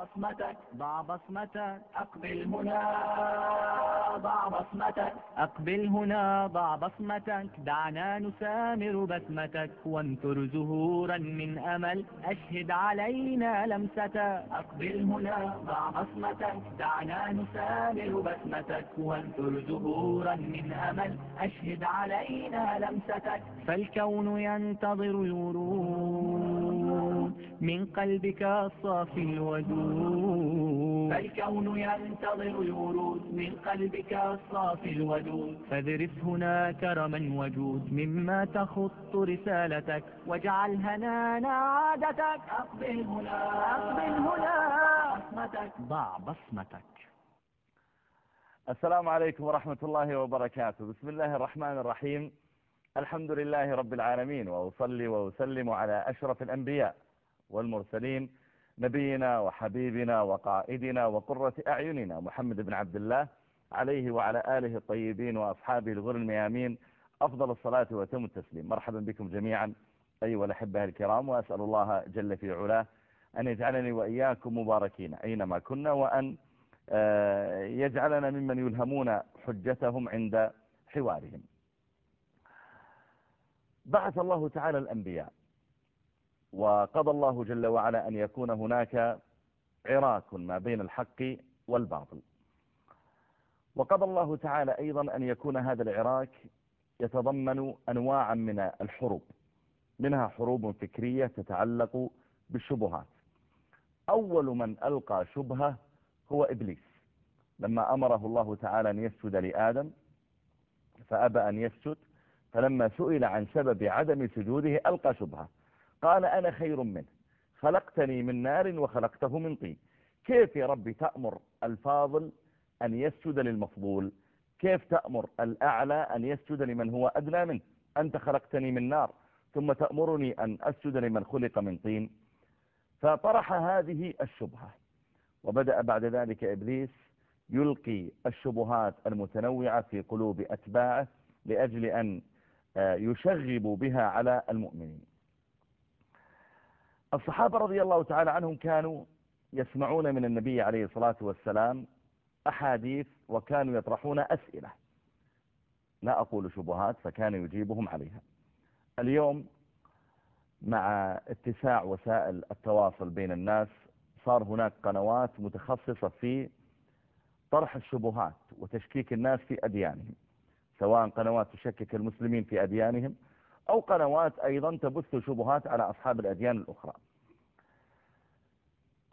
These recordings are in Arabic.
بصمتك ضع بصمتك. أقبل هنا ضع بصمتك. أقبل هنا ضع بصمتك. دعنا نسامر بسمتك وانثر زهورا من أمل. أشهد علينا لمستك. أقبل هنا ضع بصمتك. دعنا نسامر بسمتك وانثر زهورا من أمل. أشهد علينا لمستك. فالكون ينتظر الورود من قلبك الصافي الودود. فالكون ينتظر الورود من قلبك الصافي الودود. فاذرف هنا كرما وجود مما تخط رسالتك. واجعل هنانا عادتك. أقبل هنا. أقبل هنا. بصمتك ضع بصمتك. السلام عليكم ورحمة الله وبركاته. بسم الله الرحمن الرحيم. الحمد لله رب العالمين. وأصلي وأسلم على أشرف الأنبياء. والمرسلين نبينا وحبيبنا وقائدنا وقرة أعيننا محمد بن عبد الله عليه وعلى آله الطيبين وأصحابه الغر الميامين. أفضل الصلاة وتم التسليم. مرحبا بكم جميعا. أيها الأحبة الكرام وأسأل الله جل في علاه أن يجعلني وإياكم مباركين أينما كنا وأن يجعلنا ممن يلهمون حجتهم عند حوارهم. بعث الله تعالى الأنبياء. وقضى الله جل وعلا أن يكون هناك عراك ما بين الحق والباطل. وقضى الله تعالى أيضا أن يكون هذا العراك يتضمن أنواعا من الحروب منها حروب فكرية تتعلق بالشبهات. أول من ألقى شبهة هو إبليس. لما أمره الله تعالى أن يسجد لآدم فأبى أن يسجد فلما سئل عن سبب عدم سجوده ألقى شبهة. قال أنا خير منه. خلقتني من نار وخلقته من طين. كيف يا ربي تأمر الفاضل أن يسجد للمفضول؟ كيف تأمر الأعلى أن يسجد لمن هو أدنى منه؟ أنت خلقتني من نار ثم تأمرني أن أسجد لمن خلق من طين. فطرح هذه الشبهة وبدأ بعد ذلك إبليس يلقي الشبهات المتنوعة في قلوب أتباعه لأجل أن يشغب بها على المؤمنين. الصحابة رضي الله تعالى عنهم كانوا يسمعون من النبي عليه الصلاة والسلام أحاديث وكانوا يطرحون أسئلة. لا أقول شبهات فكان يجيبهم عليها. اليوم مع اتساع وسائل التواصل بين الناس صار هناك قنوات متخصصة في طرح الشبهات وتشكيك الناس في أديانهم سواء قنوات تشكك المسلمين في أديانهم أو قنوات أيضا تبث شبهات على أصحاب الأديان الأخرى.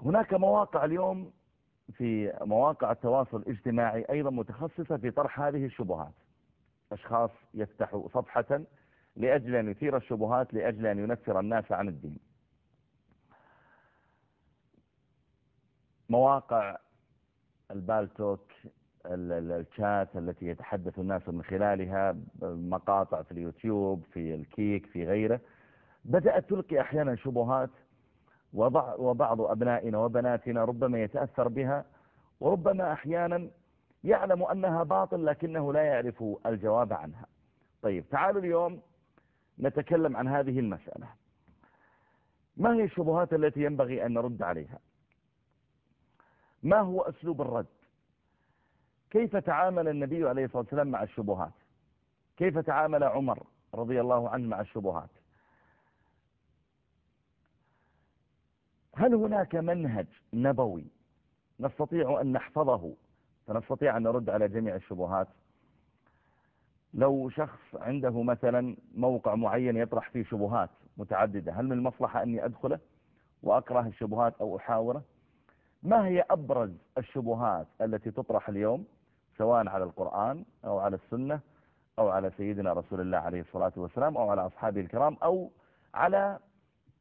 هناك مواقع اليوم في مواقع التواصل الاجتماعي أيضا متخصصة في طرح هذه الشبهات. أشخاص يفتحوا صفحة لأجل أن يثير الشبهات لأجل أن ينفر الناس عن الدين. مواقع البالتوك الشات التي يتحدث الناس من خلالها مقاطع في اليوتيوب في الكيك في غيره. بدأت تلقي أحيانا شبهات وبعض أبنائنا وبناتنا ربما يتأثر بها وربما أحيانا يعلم أنها باطل لكنه لا يعرف الجواب عنها. طيب تعالوا اليوم نتكلم عن هذه المسألة. ما هي الشبهات التي ينبغي أن نرد عليها؟ ما هو أسلوب الرد؟ كيف تعامل النبي عليه الصلاة والسلام مع الشبهات؟ كيف تعامل عمر رضي الله عنه مع الشبهات؟ هل هناك منهج نبوي نستطيع أن نحفظه؟ فنستطيع أن نرد على جميع الشبهات؟ لو شخص عنده مثلا موقع معين يطرح فيه شبهات متعددة هل من المصلحة أني أدخله وأكره الشبهات أو أحاوره؟ ما هي أبرز الشبهات التي تطرح اليوم؟ سواء على القرآن أو على السنة أو على سيدنا رسول الله عليه الصلاة والسلام أو على أصحابه الكرام أو على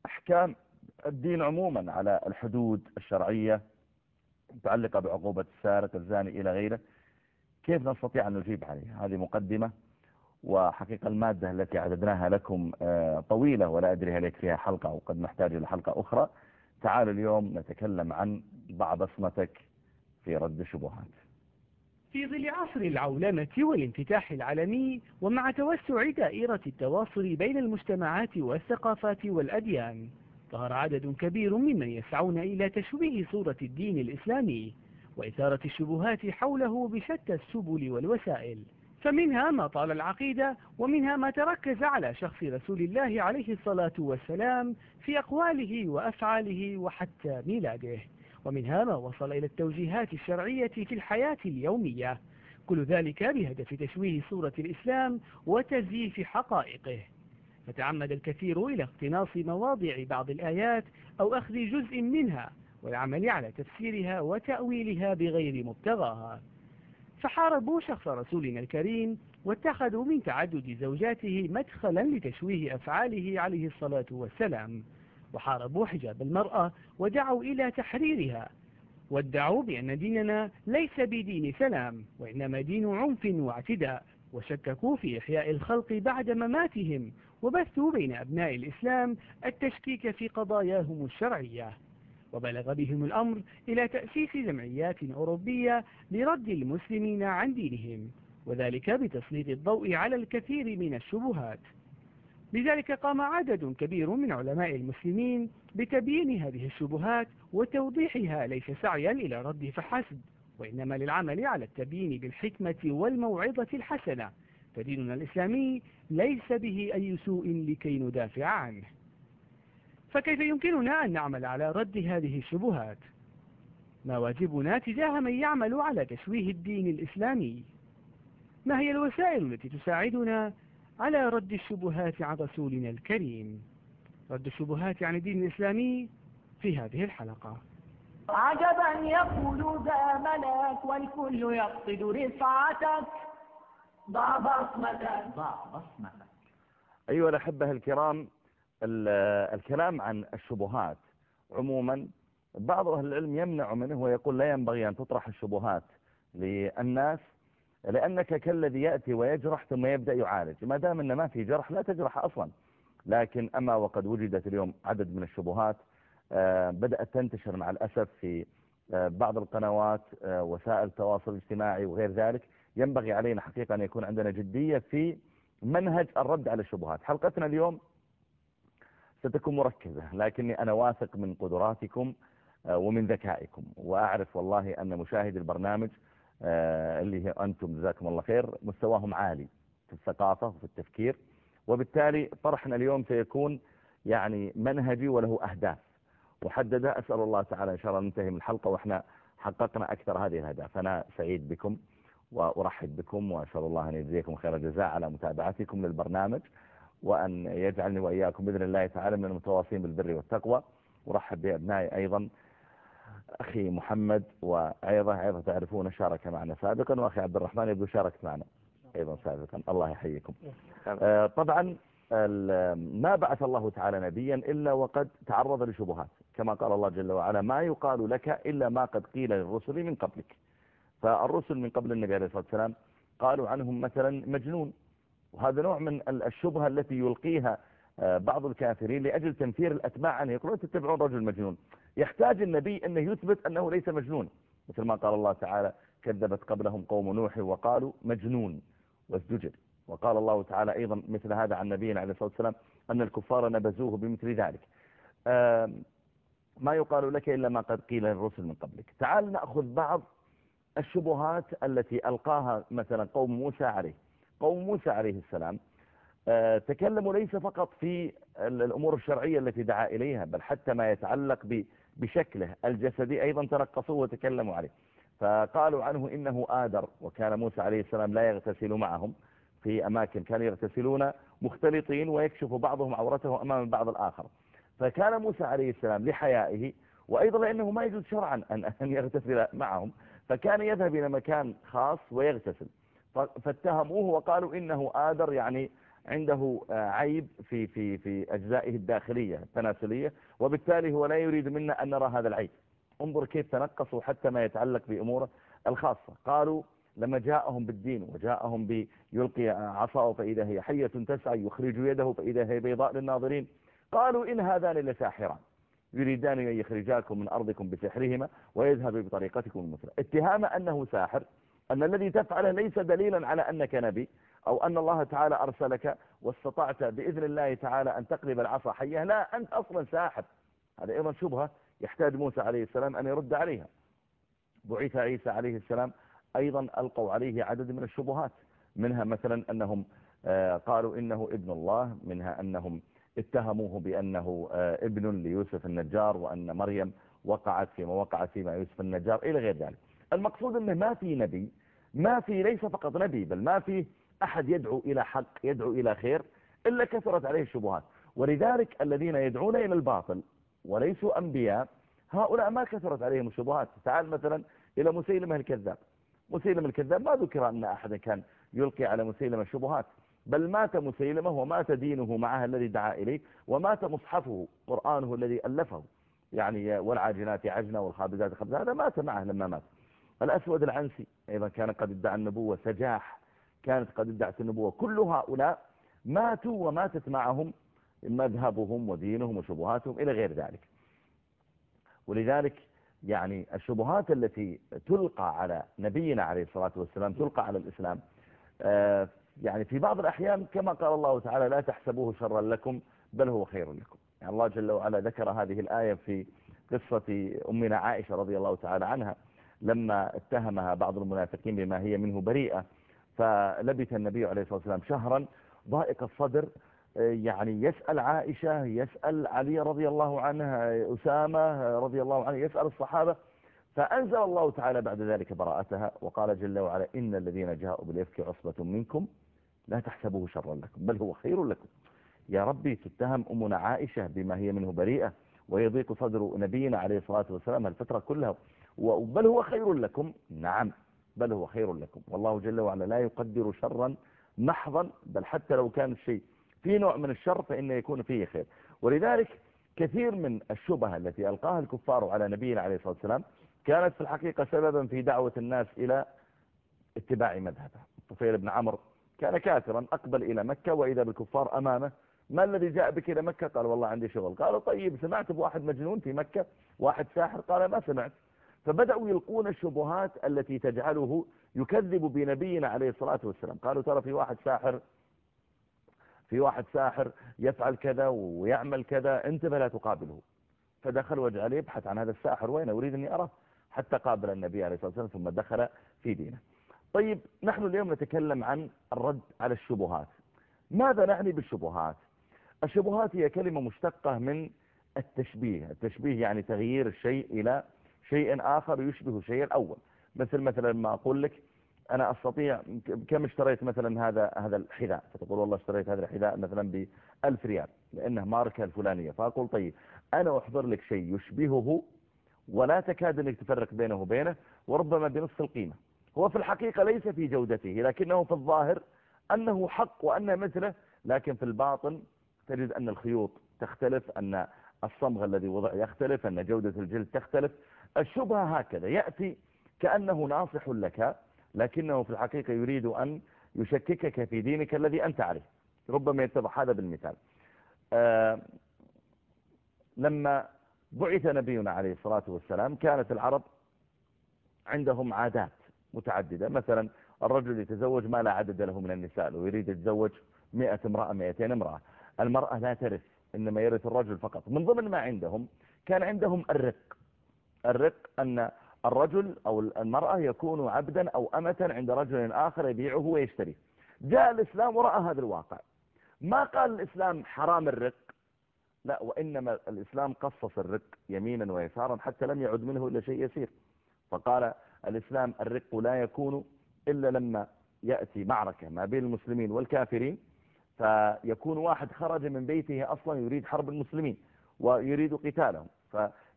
أحكام الدين عموما على الحدود الشرعية متعلقة بعقوبة السارق الزاني إلى غيره. كيف نستطيع أن نجيب عليها هذه مقدمة وحقيقة المادة التي عددناها لكم طويلة ولا أدري هل يكفيها حلقة أو قد نحتاج إلى حلقة أخرى. تعالوا اليوم نتكلم عن بعض اسمتك في رد الشبهات في ظل عصر العولمة والانفتاح العالمي ومع توسع دائرة التواصل بين المجتمعات والثقافات والأديان ظهر عدد كبير ممن يسعون إلى تشويه صورة الدين الإسلامي وإثارة الشبهات حوله بشتى السبل والوسائل. فمنها ما طال العقيدة ومنها ما تركز على شخص رسول الله عليه الصلاة والسلام في أقواله وأفعاله وحتى ميلاده. ومنها ما وصل إلى التوجيهات الشرعية في الحياة اليومية كل ذلك بهدف تشويه صورة الإسلام وتزييف حقائقه. فتعمد الكثير إلى اقتناص مواضع بعض الآيات أو أخذ جزء منها والعمل على تفسيرها وتأويلها بغير مبتغاها. فحاربوا شخص رسولنا الكريم واتخذوا من تعدد زوجاته مدخلا لتشويه أفعاله عليه الصلاة والسلام. وحاربوا حجاب المرأة ودعوا إلى تحريرها. وادعوا بأن ديننا ليس بدين سلام وإنما دين عنف واعتداء. وشككوا في إحياء الخلق بعد مماتهم وبثوا بين أبناء الإسلام التشكيك في قضاياهم الشرعية. وبلغ بهم الأمر إلى تأسيس جمعيات أوروبية لرد المسلمين عن دينهم وذلك بتسليط الضوء على الكثير من الشبهات. لذلك قام عدد كبير من علماء المسلمين بتبيين هذه الشبهات وتوضيحها ليس سعيا إلى رد فحسب وإنما للعمل على التبيين بالحكمة والموعظة الحسنة. فديننا الإسلامي ليس به أي سوء لكي ندافع عنه. فكيف يمكننا أن نعمل على رد هذه الشبهات؟ ما واجبنا تجاه من يعمل على تشويه الدين الإسلامي. ما هي الوسائل التي تساعدنا على رد الشبهات عن رسولنا الكريم. رد الشبهات عن الدين الإسلامي في هذه الحلقة. عجبا يقول ذا ملك والكل يقصد رفعتك ضع بصمتك. ضع بصمتك. أيها الأحبة الكرام الكلام عن الشبهات. عموما بعض أهل العلم يمنع منه ويقول لا ينبغي أن تطرح الشبهات للناس لأنك كالذي يأتي ويجرح ثم يبدأ يعالج. ما دام أن ما في جرح لا تجرح أصلا. لكن أما وقد وجدت اليوم عدد من الشبهات آه، بدأت تنتشر مع الأسف في آه، بعض القنوات آه، وسائل التواصل الاجتماعي وغير ذلك. ينبغي علينا حقيقة أن يكون عندنا جدية في منهج الرد على الشبهات. حلقتنا اليوم ستكون مركزة لكني أنا واثق من قدراتكم ومن ذكائكم. وأعرف والله أن مشاهد البرنامج اللي هي أنتم جزاكم الله خير. مستواهم عالي في الثقافة وفي التفكير وبالتالي طرحنا اليوم سيكون يعني منهجي وله أهداف. محددة أسأل الله تعالى إن شاء الله ننتهي من الحلقة وإحنا حققنا أكثر هذه الأهداف. أنا سعيد بكم وأرحب بكم وأسأل الله أن يجزيكم خير الجزاء على متابعتكم للبرنامج وأن يجعلني وإياكم بإذن الله تعالى من المتواصلين بالبر والتقوى. ورحب بأبنائي أيضا أخي محمد وعيضة عيضة تعرفون شارك معنا سابقا وأخي عبد الرحمن يبدو شاركت معنا أيضا سابقا. الله يحييكم. آه، طبعا ما بعث الله تعالى نبيا إلا وقد تعرض لشبهات. كما قال الله جل وعلا ما يقال لك إلا ما قد قيل للرسل من قبلك. فالرسل من قبل النبي عليه الصلاة والسلام قالوا عنهم مثلا مجنون. وهذا نوع من الشبهة التي يلقيها آه، بعض الكافرين لأجل تنفير الأتباع عنه. يقولون تتبعون رجل مجنون. يحتاج النبي أنه يثبت أنه ليس مجنون. مثل ما قال الله تعالى كذبت قبلهم قوم نوح وقالوا مجنون وازدجر. وقال الله تعالى أيضا مثل هذا عن نبينا عليه الصلاة والسلام أن الكفار نبذوه بمثل ذلك. ما يقال لك إلا ما قد قيل للرسل من قبلك. تعال نأخذ بعض الشبهات التي ألقاها مثلا قوم موسى عليه. قوم موسى عليه السلام آه، تكلموا ليس فقط في الأمور الشرعية التي دعا إليها بل حتى ما يتعلق بشكله الجسدي أيضا تنقصوه وتكلموا عليه. فقالوا عنه إنه آدر وكان موسى عليه السلام لا يغتسل معهم في أماكن كانوا يغتسلون مختلطين ويكشف بعضهم عورته أمام بعض الآخر. فكان موسى عليه السلام لحيائه وأيضا لأنه ما يجوز شرعا أن يغتسل معهم فكان يذهب إلى مكان خاص ويغتسل. فاتهموه وقالوا إنه آدر يعني عنده عيب في في في أجزائه الداخلية التناسلية وبالتالي هو لا يريد منا أن نرى هذا العيب. انظر كيف تنقصوا حتى ما يتعلق بأموره الخاصة. قالوا لما جاءهم بالدين وجاءهم بيلقي عصاه فإذا هي حية تسعى يخرج يده فإذا هي بيضاء للناظرين. قالوا إن هذان لساحران يريدان أن يخرجاكم من أرضكم بسحرهما ويذهب بطريقتكم المثلى. اتهام أنه ساحر أن الذي تفعله ليس دليلا على أنك نبي أو أن الله تعالى أرسلك واستطعت بإذن الله تعالى أن تقلب العصا حية لا أنت أصلا ساحر. هذا أيضا شبهة يحتاج موسى عليه السلام أن يرد عليها. بعث عيسى عليه السلام أيضا ألقوا عليه عدد من الشبهات منها مثلا أنهم آه، قالوا إنه ابن الله منها أنهم اتهموه بأنه آه، ابن ليوسف النجار وأن مريم وقعت فيما وقعت فيما يوسف النجار إلى غير ذلك. المقصود أنه ما في نبي ما في ليس فقط نبي بل ما في أحد يدعو إلى حق يدعو إلى خير إلا كثرت عليه الشبهات. ولذلك الذين يدعون إلى الباطل وليسوا أنبياء هؤلاء ما كثرت عليهم الشبهات. تعال مثلا إلى مسيلمة الكذاب. مسيلمة الكذاب ما ذكر أن أحد كان يلقي على مسيلمة الشبهات بل مات مسيلمة ومات دينه معها الذي دعا إليه ومات مصحفه قرآنه الذي ألفه يعني والعاجنات عجنة والخابزات خبزة هذا مات معه لما مات. الأسود العنسي أيضا كان قد ادعى النبوة سجاح. كانت قد ادعت النبوة. كل هؤلاء ماتوا وماتت معهم مذهبهم ودينهم وشبهاتهم إلى غير ذلك. ولذلك يعني الشبهات التي تلقى على نبينا عليه الصلاة والسلام تلقى على الإسلام آه، يعني في بعض الأحيان كما قال الله تعالى لا تحسبوه شرا لكم بل هو خير لكم. يعني الله جل وعلا ذكر هذه الآية في قصة أمنا عائشة رضي الله تعالى عنها لما اتهمها بعض المنافقين بما هي منه بريئة. فلبث النبي عليه الصلاة والسلام شهرا ضائق الصدر يعني يسأل عائشة يسأل علي رضي الله عنه أسامة رضي الله عنه يسأل الصحابة. فأنزل الله تعالى بعد ذلك براءتها وقال جل وعلا إن الذين جاءوا بالإفك عصبة منكم لا تحسبوه شرا لكم بل هو خير لكم. يا ربي تتهم أمنا عائشة بما هي منه بريئة ويضيق صدر نبينا عليه الصلاة والسلام الفترة كلها بل هو خير لكم. نعم. بل هو خير لكم. والله جل وعلا لا يقدر شرا محضا بل حتى لو كان الشيء في نوع من الشر فإنه يكون فيه خير. ولذلك كثير من الشبهة التي ألقاها الكفار على نبينا عليه الصلاة والسلام كانت في الحقيقة سببا في دعوة الناس إلى اتباع مذهبه. طفيل بن عمرو كان كافرا أقبل إلى مكة وإذا بالكفار أمامه ما الذي جاء بك إلى مكة؟ قال والله عندي شغل. قالوا طيب سمعت بواحد مجنون في مكة واحد ساحر؟ قال ما سمعت. فبدأوا يلقون الشبهات التي تجعله يكذب بنبينا عليه الصلاة والسلام. قالوا ترى في واحد ساحر في واحد ساحر يفعل كذا ويعمل كذا انتبه لا تقابله. فدخل وجعل يبحث عن هذا الساحر وين أريد أني أراه. حتى قابل النبي عليه الصلاة والسلام ثم دخل في دينه. طيب نحن اليوم نتكلم عن الرد على الشبهات. ماذا نعني بالشبهات؟ الشبهات هي كلمة مشتقة من التشبيه. التشبيه يعني تغيير الشيء إلى شيء آخر يشبه الشيء الأول. مثل مثلا ما أقول لك أنا أستطيع كم اشتريت مثلا هذا هذا الحذاء؟ فتقول والله اشتريت هذا الحذاء مثلا بألف ريال لأنه ماركة الفلانية. فأقول طيب أنا أحضر لك شيء يشبهه ولا تكاد أنك تفرق بينه وبينه وربما بنصف القيمة. هو في الحقيقة ليس في جودته لكنه في الظاهر أنه حق وأنه مثله لكن في الباطن تجد أن الخيوط تختلف أن الصمغ الذي وضع يختلف أن جودة الجلد تختلف. الشبهة هكذا يأتي كأنه ناصح لك لكنه في الحقيقة يريد أن يشككك في دينك الذي أنت عليه. ربما يتضح هذا بالمثال. آه لما بعث نبينا عليه الصلاة والسلام كانت العرب عندهم عادات متعددة. مثلا الرجل يتزوج ما لا عدد له من النساء لو يريد يتزوج مئة امرأة مئتين امرأة. المرأة لا ترث إنما يرث الرجل فقط. من ضمن ما عندهم كان عندهم الرق. الرق أن الرجل أو المرأة يكون عبدا أو أمة عند رجل آخر يبيعه ويشتريه جاء الإسلام ورأى هذا الواقع. ما قال الإسلام حرام الرق؟ لا وإنما الإسلام قصص الرق يمينا ويسارا حتى لم يعد منه إلا شيء يسير. فقال الإسلام الرق لا يكون إلا لما يأتي معركة ما بين المسلمين والكافرين. فيكون واحد خرج من بيته أصلا يريد حرب المسلمين ويريد قتالهم.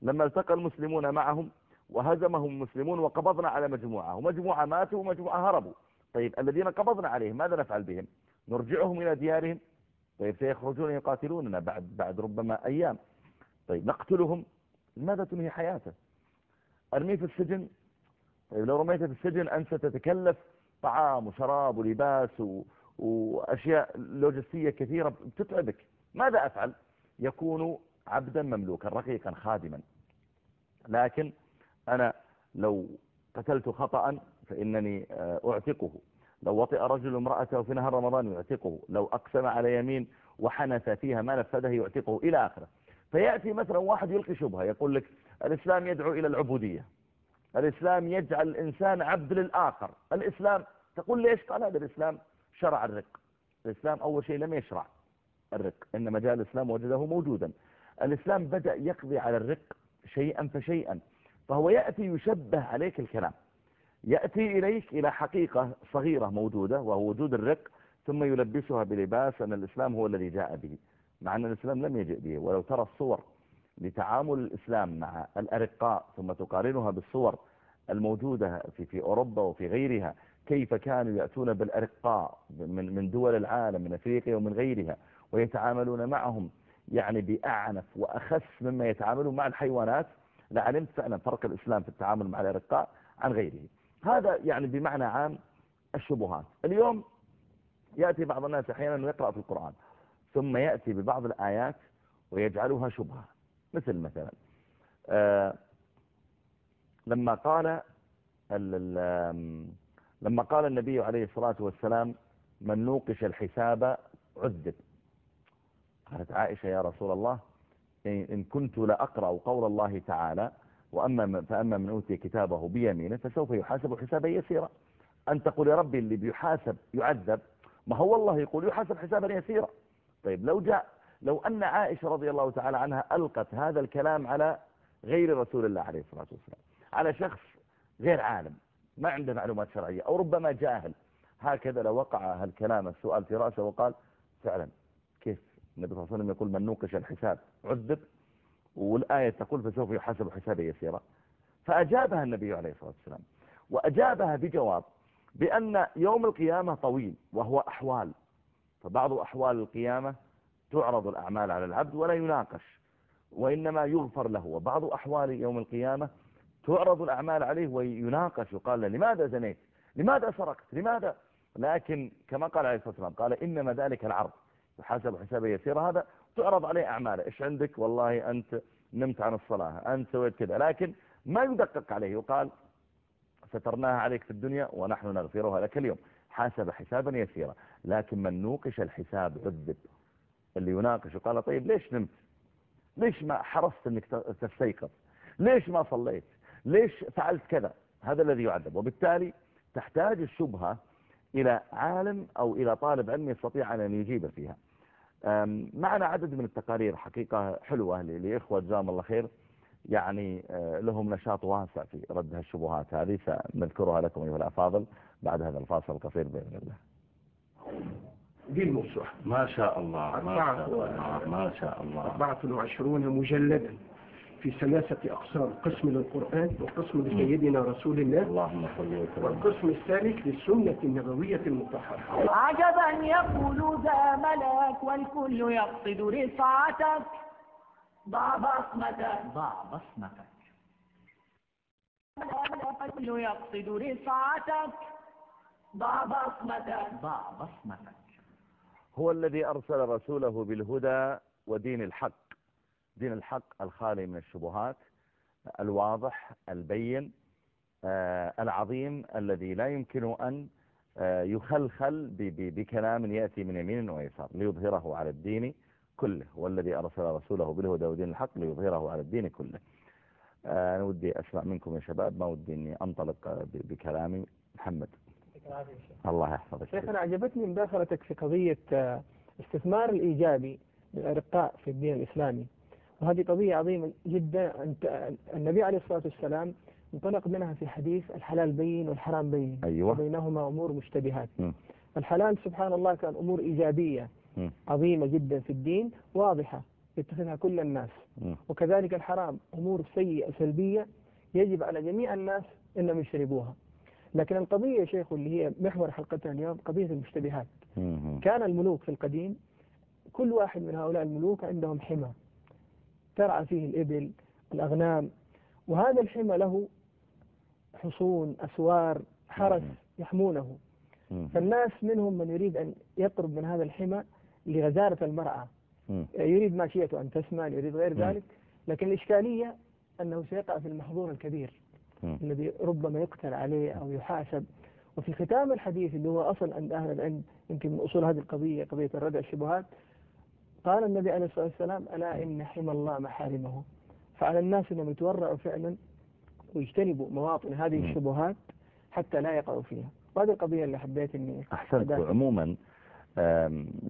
فلما التقى المسلمون معهم وهزمهم المسلمون وقبضنا على مجموعة ومجموعة ماتوا ومجموعة هربوا. طيب الذين قبضنا عليهم ماذا نفعل بهم؟ نرجعهم إلى ديارهم؟ طيب سيخرجون يقاتلوننا بعد, بعد ربما أيام. طيب نقتلهم؟ ماذا تنهي حياته أرميه في السجن؟ طيب لو رميته في السجن أنت تتكلف طعام وشراب ولباس و... وأشياء لوجستية كثيرة تتعبك ماذا أفعل؟ يكون عبدا مملوكا رقيقا خادما. لكن أنا لو قتلت خطأ فإنني آه، أعتقه. لو وطئ رجل امرأته في نهر رمضان يعتقه. لو أقسم على يمين وحنث فيها ما نفذه يعتقه إلى آخره. فيأتي مثلا واحد يلقي شبهة يقول لك الإسلام يدعو إلى العبودية. الإسلام يجعل الإنسان عبد للآخر. الإسلام تقول ليش؟ قال هذا الإسلام شرع الرق. الإسلام أول شيء لم يشرع الرق. إنما جاء الإسلام وجده موجودا. الإسلام بدأ يقضي على الرق شيئا فشيئا فهو يأتي يشبه عليك الكلام. يأتي إليك إلى حقيقة صغيرة موجودة وهو وجود الرق ثم يلبسها بلباس أن الإسلام هو الذي جاء به مع أن الإسلام لم يجئ به. ولو ترى الصور لتعامل الإسلام مع الأرقاء ثم تقارنها بالصور الموجودة في, في أوروبا وفي غيرها كيف كانوا يأتون بالأرقاء من, من دول العالم من أفريقيا ومن غيرها ويتعاملون معهم يعني بأعنف وأخس مما يتعاملون مع الحيوانات لعلمت فعلا فرق الإسلام في التعامل مع الأرقاء عن غيره. هذا يعني بمعنى عام الشبهات. اليوم يأتي بعض الناس أحيانا ويقرأ في القرآن ثم يأتي ببعض الآيات ويجعلها شبهة. مثل مثلا آه لما قال لما قال النبي عليه الصلاة والسلام من نوقش الحساب عذب. قالت عائشة يا رسول الله إن كنت لأقرأ قول الله تعالى وأما فأما من أوتي كتابه بيمينه فسوف يحاسب حسابا يسيرا. أن تقول يا ربي اللي بيحاسب يعذب ما هو الله يقول يحاسب حسابا يسيرا. طيب لو جاء لو أن عائشة رضي الله تعالى عنها ألقت هذا الكلام على غير رسول الله عليه الصلاة والسلام على شخص غير عالم ما عنده معلومات شرعية أو ربما جاهل هكذا لو وقع هالكلام السؤال في رأسه وقال فعلا النبي صلى الله عليه وسلم يقول من نوقش الحساب عذب والآية تقول فسوف يحاسب حسابا يسيرا. فأجابها النبي عليه الصلاة والسلام وأجابها بجواب بأن يوم القيامة طويل وهو أحوال. فبعض أحوال القيامة تعرض الأعمال على العبد ولا يناقش وإنما يغفر له. وبعض أحوال يوم القيامة تعرض الأعمال عليه ويناقش وقال لماذا زنيت؟ لماذا سرقت؟ لماذا؟ لكن كما قال عليه الصلاة والسلام قال إنما ذلك العرض. يحاسب حسابه يسير هذا تعرض عليه أعماله. إيش عندك؟ والله أنت نمت عن الصلاة أنت سويت كذا. لكن ما يدقق عليه. يقال سترناها عليك في الدنيا ونحن نغفرها لك اليوم. حاسب حسابا يسيرا. لكن من نوقش الحساب عذب اللي يناقش وقال طيب ليش نمت؟ ليش ما حرصت إنك تستيقظ؟ ليش ما صليت؟ ليش فعلت كذا؟ هذا الذي يعذب. وبالتالي تحتاج الشبهة إلى عالم أو إلى طالب علم يستطيع أن يجيب فيها. معنا عدد من التقارير حقيقة حلوة لإخوة جزاهم الله خير. يعني آه، لهم نشاط واسع في رد هالشبهات هذه سنذكرها لكم أيها الأفاضل بعد هذا الفاصل القصير بإذن الله. دي ما شاء الله ما شاء الله ما شاء الله. 24 مجلدا. في ثلاثة أقسام قسم للقرآن وقسم لسيدنا رسول الله. اللهم صل وسلم. والقسم الثالث للسنة النبوية المطهرة. عجبا يقول ذا ملك والكل يقصد رفعتك. ضع بصمتك. ضع بصمتك. الكل يقصد رفعتك. ضع بصمتك. ضع بصمتك. هو الذي أرسل رسوله بالهدى ودين الحق. دين الحق الخالي من الشبهات الواضح البين آه، العظيم الذي لا يمكن أن آه، يخلخل بكلام يأتي من يمين ويسار ليظهره على الدين كله والذي أرسل رسوله بالهدى ودين الحق ليظهره على الدين كله. آه، أنا ودي أسمع منكم يا شباب ما ودي أني أنطلق بكلامي محمد. الله يحفظك. شيخنا عجبتني مداخلتك في قضية استثمار الإيجابي للأرقاء في الدين الإسلامي. وهذه قضية عظيمة جدا النبي عليه الصلاة والسلام انطلق منها في حديث الحلال بين والحرام بين أيوة. وبينهما أمور مشتبهات م. الحلال سبحان الله كان أمور إيجابية م. عظيمة جدا في الدين واضحة يتخذها كل الناس م. وكذلك الحرام أمور سيئة سلبية يجب على جميع الناس أنهم يشربوها لكن القضية يا شيخ اللي هي محور حلقتنا اليوم قضية المشتبهات. كان الملوك في القديم كل واحد من هؤلاء الملوك عندهم حمى ترعى فيه الإبل الأغنام. وهذا الحمى له حصون أسوار حرس يحمونه. فالناس منهم من يريد أن يقرب من هذا الحمى لغزارة المرأة. يريد ماشيته أن تسمن يريد غير ذلك لكن الإشكالية أنه سيقع في المحظور الكبير الذي ربما يقتل عليه أو يحاسب. وفي ختام الحديث اللي هو أصل عند أهل العلم يمكن من أصول هذه القضية قضية الردع الشبهات قال النبي عليه الصلاة والسلام ألا إن حمى الله محارمه. فعلى الناس أنهم يتورعوا فعلا ويجتنبوا مواطن هذه. الشبهات حتى لا يقعوا فيها. وهذه القضية اللي حبيت إني أحسنت. عموما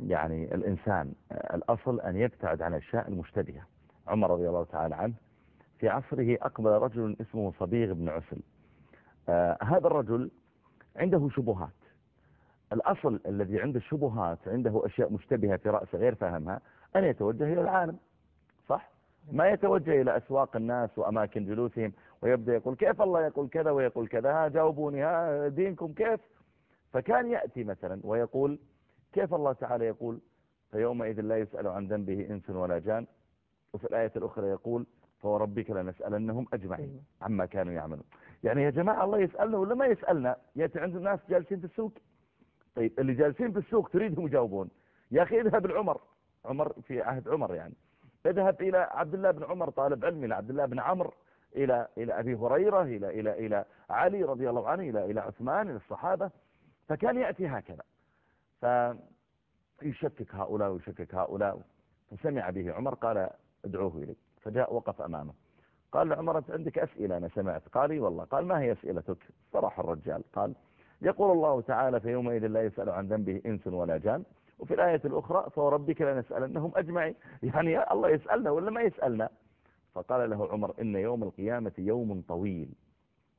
يعني الإنسان آه، الأصل أن يبتعد عن الأشياء المشتبهة. عمر رضي الله تعالى عنه في عصره أقبل رجل اسمه صبيغ بن عسل. آه، هذا الرجل عنده شبهات. الأصل الذي عنده الشبهات عنده أشياء مشتبهة في رأسه غير فاهمها أن يتوجه إلى العالم. صح؟ ما يتوجه إلى أسواق الناس وأماكن جلوسهم ويبدأ يقول كيف الله يقول كذا ويقول كذا ها جاوبوني ها دينكم كيف؟ فكان يأتي مثلا ويقول كيف الله تعالى يقول؟ فيومئذ لا يسأل عن ذنبه إنس ولا جان وفي الآية الأخرى يقول فوربك لنسألنهم أجمعين أيوة. عما كانوا يعملون. يعني يا جماعة الله يسألنا ولا ما يسألنا؟ يأتي عند الناس جالسين في السوق. طيب اللي جالسين في السوق تريدهم يجاوبون. يا أخي اذهب لعمر. عمر في عهد عمر يعني. اذهب إلى عبد الله بن عمر طالب علم إلى عبد الله بن عمرو إلى إلى أبي هريرة إلى إلى إلى علي رضي الله عنه إلى إلى عثمان إلى الصحابة. فكان يأتي هكذا. فيشكك هؤلاء ويشكك هؤلاء. فسمع به عمر قال ادعوه إلي. فجاء وقف أمامه. قال لعمر أنت عندك أسئلة؟ أنا سمعت. قال والله. قال ما هي أسئلتك؟ صرح الرجال. قال يقول الله تعالى في يومئذ لا يسأل عن ذنبه إنس ولا جان وفي الآية الأخرى فوربك لنسألنهم أجمعين. يعني يا الله يسألنا ولا ما يسألنا؟ فقال له عمر إن يوم القيامة يوم طويل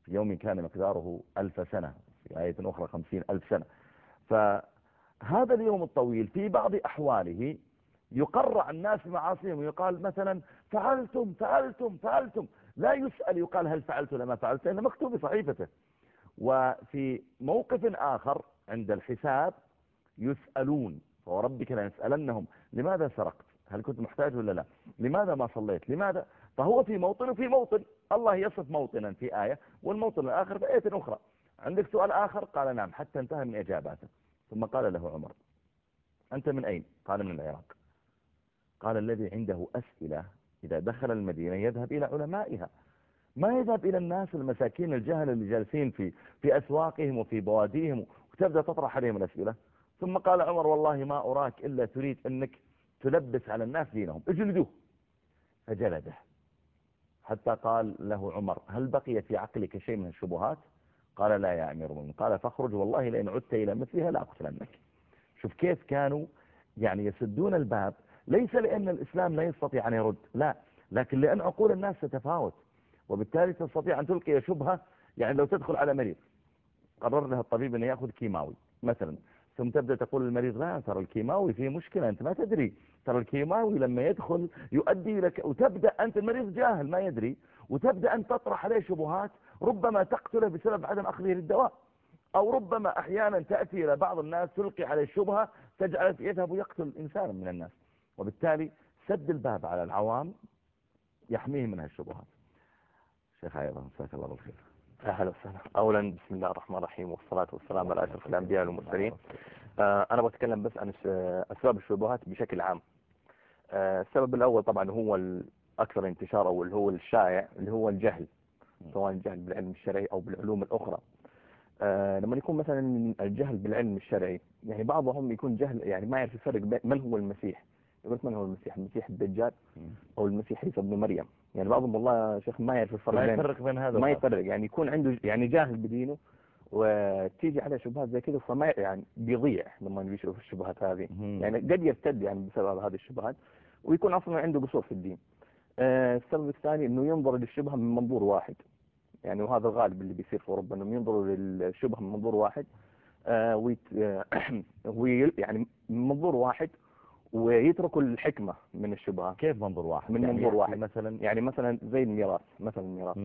في يوم كان مقداره ألف سنة في آية أخرى خمسين ألف سنة. فهذا اليوم الطويل في بعض أحواله يقرع الناس بمعاصيهم ويقال مثلا فعلتم فعلتم فعلتم. لا يسأل يقال هل فعلت ولا ما فعلت لأنه مكتوب بصحيفته. وفي موقف آخر عند الحساب يسألون فوربك لنسألنهم لماذا سرقت؟ هل كنت محتاج ولا لا؟ لماذا ما صليت؟ لماذا؟ فهو في موطن وفي موطن. الله يصف موطنا في آية والموطن الآخر في آية أخرى. عندك سؤال آخر؟ قال نعم حتى انتهى من إجاباته. ثم قال له عمر أنت من أين؟ قال من العراق. قال الذي عنده أسئلة إذا دخل المدينة يذهب إلى علمائها. ما يذهب إلى الناس المساكين الجهل اللي جالسين في في أسواقهم وفي بواديهم وتبدأ تطرح عليهم الأسئلة. ثم قال عمر والله ما أراك إلا تريد أنك تلبس على الناس دينهم. اجلدوه فجلده. حتى قال له عمر هل بقي في عقلك شيء من الشبهات؟ قال لا يا أمير المؤمنين. قال فاخرج والله لئن عدت إلى مثلها لا أقتلنك. شوف كيف كانوا يعني يسدون الباب. ليس لأن الإسلام لا يستطيع أن يرد لا. لكن لأن عقول الناس تتفاوت. وبالتالي تستطيع أن تلقي شبهة يعني لو تدخل على مريض قرر له الطبيب أن يأخذ كيماوي مثلا ثم تبدأ تقول للمريض لا ترى الكيماوي فيه مشكلة أنت ما تدري ترى الكيماوي لما يدخل يؤدي لك وتبدأ أنت المريض جاهل ما يدري وتبدأ أن تطرح عليه شبهات ربما تقتله بسبب عدم أخذه للدواء أو ربما أحيانا تأتي إلى بعض الناس تلقي عليه الشبهة تجعل يذهب ويقتل إنسانا من الناس. وبالتالي سد الباب على العوام يحميه من هالشبهات. شيخ أيضا مساك الله بالخير. أهلا وسهلا. أولا بسم الله الرحمن الرحيم والصلاة والسلام على أشرف الأنبياء والمرسلين. آه، أنا بتكلم بس عن أسباب الشبهات بشكل عام. آه، السبب الأول طبعا هو الأكثر انتشار أو اللي هو الشائع اللي هو الجهل. سواء الجهل بالعلم الشرعي أو بالعلوم الأخرى. آه، لما يكون مثلا الجهل بالعلم الشرعي يعني بعضهم يكون جهل يعني ما يعرف يفرق من هو المسيح. يقول من هو المسيح المسيح الدجال أو المسيح عيسى ابن مريم. يعني بعضهم والله يا شيخ ما يعرف يفرق ما يفرق بين هذا ما. يفرق. يعني يكون عنده يعني جاهل بدينه وتيجي عليه شبهات زي كذا فما يعني بيضيع لما بيشوف الشبهات هذه. يعني قد يرتد يعني بسبب هذه الشبهات ويكون أصلا عنده قصور في الدين. آه، السبب الثاني إنه ينظر للشبهة من منظور واحد. يعني وهذا الغالب اللي بيصير في أوروبا إنهم ينظروا للشبهة من منظور واحد. آه، ويت آه، يعني من منظور واحد ويتركوا الحكمة من الشبهه كيف منظور واحد من يعني منظور واحد. مثلا يعني مثلا زي الميراث مثلا الميراث.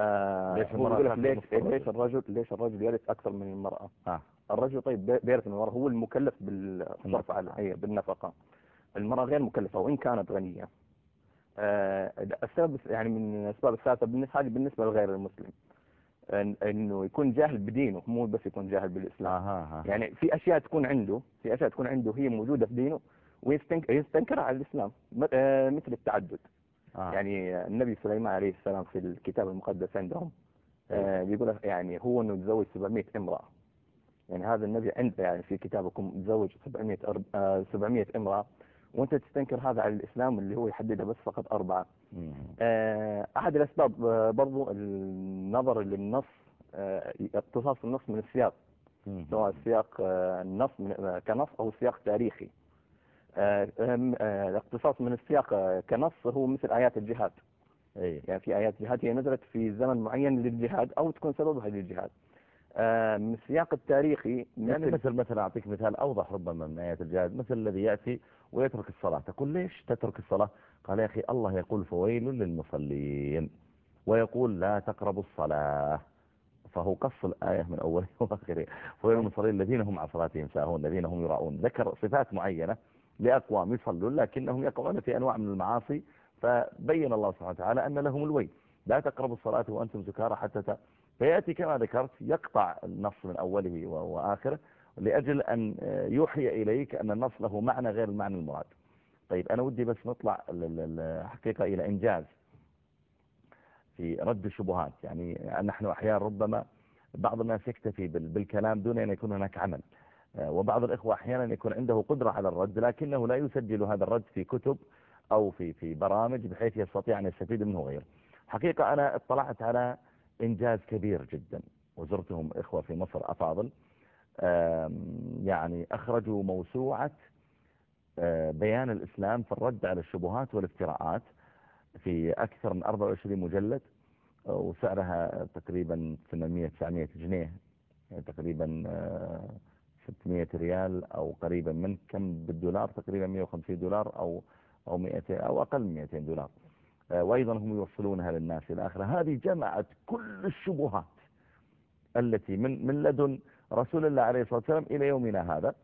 آه ليش المرأة ليش؟ ليش الرجل ليش الرجل يرث أكثر من المرأة آه. الرجل طيب بي- بيرث من المرأة هو المكلف بالصرف. على هي بالنفقة المرأة غير مكلفة وإن كانت غنية آه السبب يعني من الأسباب الثالثة بالنسبة هذه بالنسبة لغير المسلم إنه يكون جاهل بدينه مو بس يكون جاهل بالإسلام آها ها. يعني في أشياء تكون عنده في أشياء تكون عنده هي موجودة في دينه ويستنكرها على الإسلام م- آه، مثل التعدد. آه. يعني النبي سليمان عليه السلام في الكتاب المقدس عندهم آه، بيقول لك يعني هو إنه تزوج 700 امرأة. يعني هذا النبي عنده يعني في كتابكم تزوج 700 أرب- آه، 700 امرأة. وأنت تستنكر هذا على الإسلام اللي هو يحددها بس فقط أربعة. مم. آه، أحد الأسباب آه، برضو النظر للنص آه، اقتصاص النص من السياق. سواء السياق آه، النص من- آه، كنص أو سياق تاريخي. آه، آه، الاقتصاص من السياق آه، كنص هو مثل آيات الجهاد. إي. يعني في آيات جهاد هي نزلت في زمن معين للجهاد أو تكون سببها للجهاد. آه، من السياق التاريخي يعني مثل مثل مثلا أعطيك مثال أوضح ربما من آيات الجهاد مثل الذي يأتي ويترك الصلاة. تقول ليش تترك الصلاة؟ قال يا أخي الله يقول فويل للمصلين ويقول لا تقربوا الصلاة. فهو قص الآية من أولها وآخرها فويل للمصلين الذين هم عن صلاتهم ساهون الذين هم يراؤون ذكر صفات معينة لأقوام يصلون لكنهم يقعون في أنواع من المعاصي فبين الله سبحانه وتعالى أن لهم الويل. لا تقربوا الصلاة وأنتم سكارى حتى ت... فيأتي كما ذكرت يقطع النص من أوله وآخره لأجل أن يوحي إليك أن النص له معنى غير المعنى المراد. طيب أنا ودي بس نطلع ال- ال- الحقيقة إلى إنجاز في رد الشبهات. يعني نحن أحيانا ربما بعض الناس يكتفي بال- بالكلام دون أن يكون هناك عمل. وبعض الإخوة أحيانا يكون عنده قدرة على الرد لكنه لا يسجل هذا الرد في كتب أو في في برامج بحيث يستطيع أن يستفيد منه غيره. حقيقة أنا اطلعت على إنجاز كبير جدا وزرتهم إخوة في مصر أفاضل. يعني أخرجوا موسوعة آه، بيان الإسلام في الرد على الشبهات والافتراءات في أكثر من 24 مجلد آه، وسعرها تقريبا 800-900 جنيه يعني تقريبا آه، 600 ريال أو قريبا من كم بالدولار تقريبا 150 دولار أو أو 200 أو أقل من 200 دولار. آه، وأيضا هم يوصلونها للناس إلى آخره. هذه جمعت كل الشبهات التي من من لدن رسول الله عليه الصلاة والسلام إلى يومنا هذا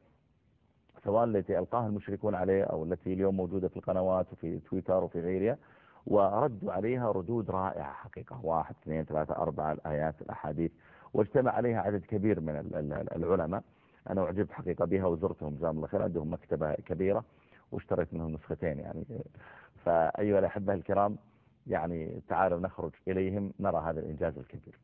سواء التي ألقاها المشركون عليه أو التي اليوم موجودة في القنوات وفي تويتر وفي غيرها وردوا عليها ردود رائعة حقيقة. واحد اثنين ثلاثة أربعة الآيات الأحاديث واجتمع عليها عدد كبير من ال- ال- العلماء. أنا أعجبت حقيقة بها وزرتهم جزاهم الله خير. عندهم مكتبة كبيرة واشتريت منهم نسختين يعني. فأيها الأحبة الكرام يعني تعالوا نخرج إليهم نرى هذا الإنجاز الكبير.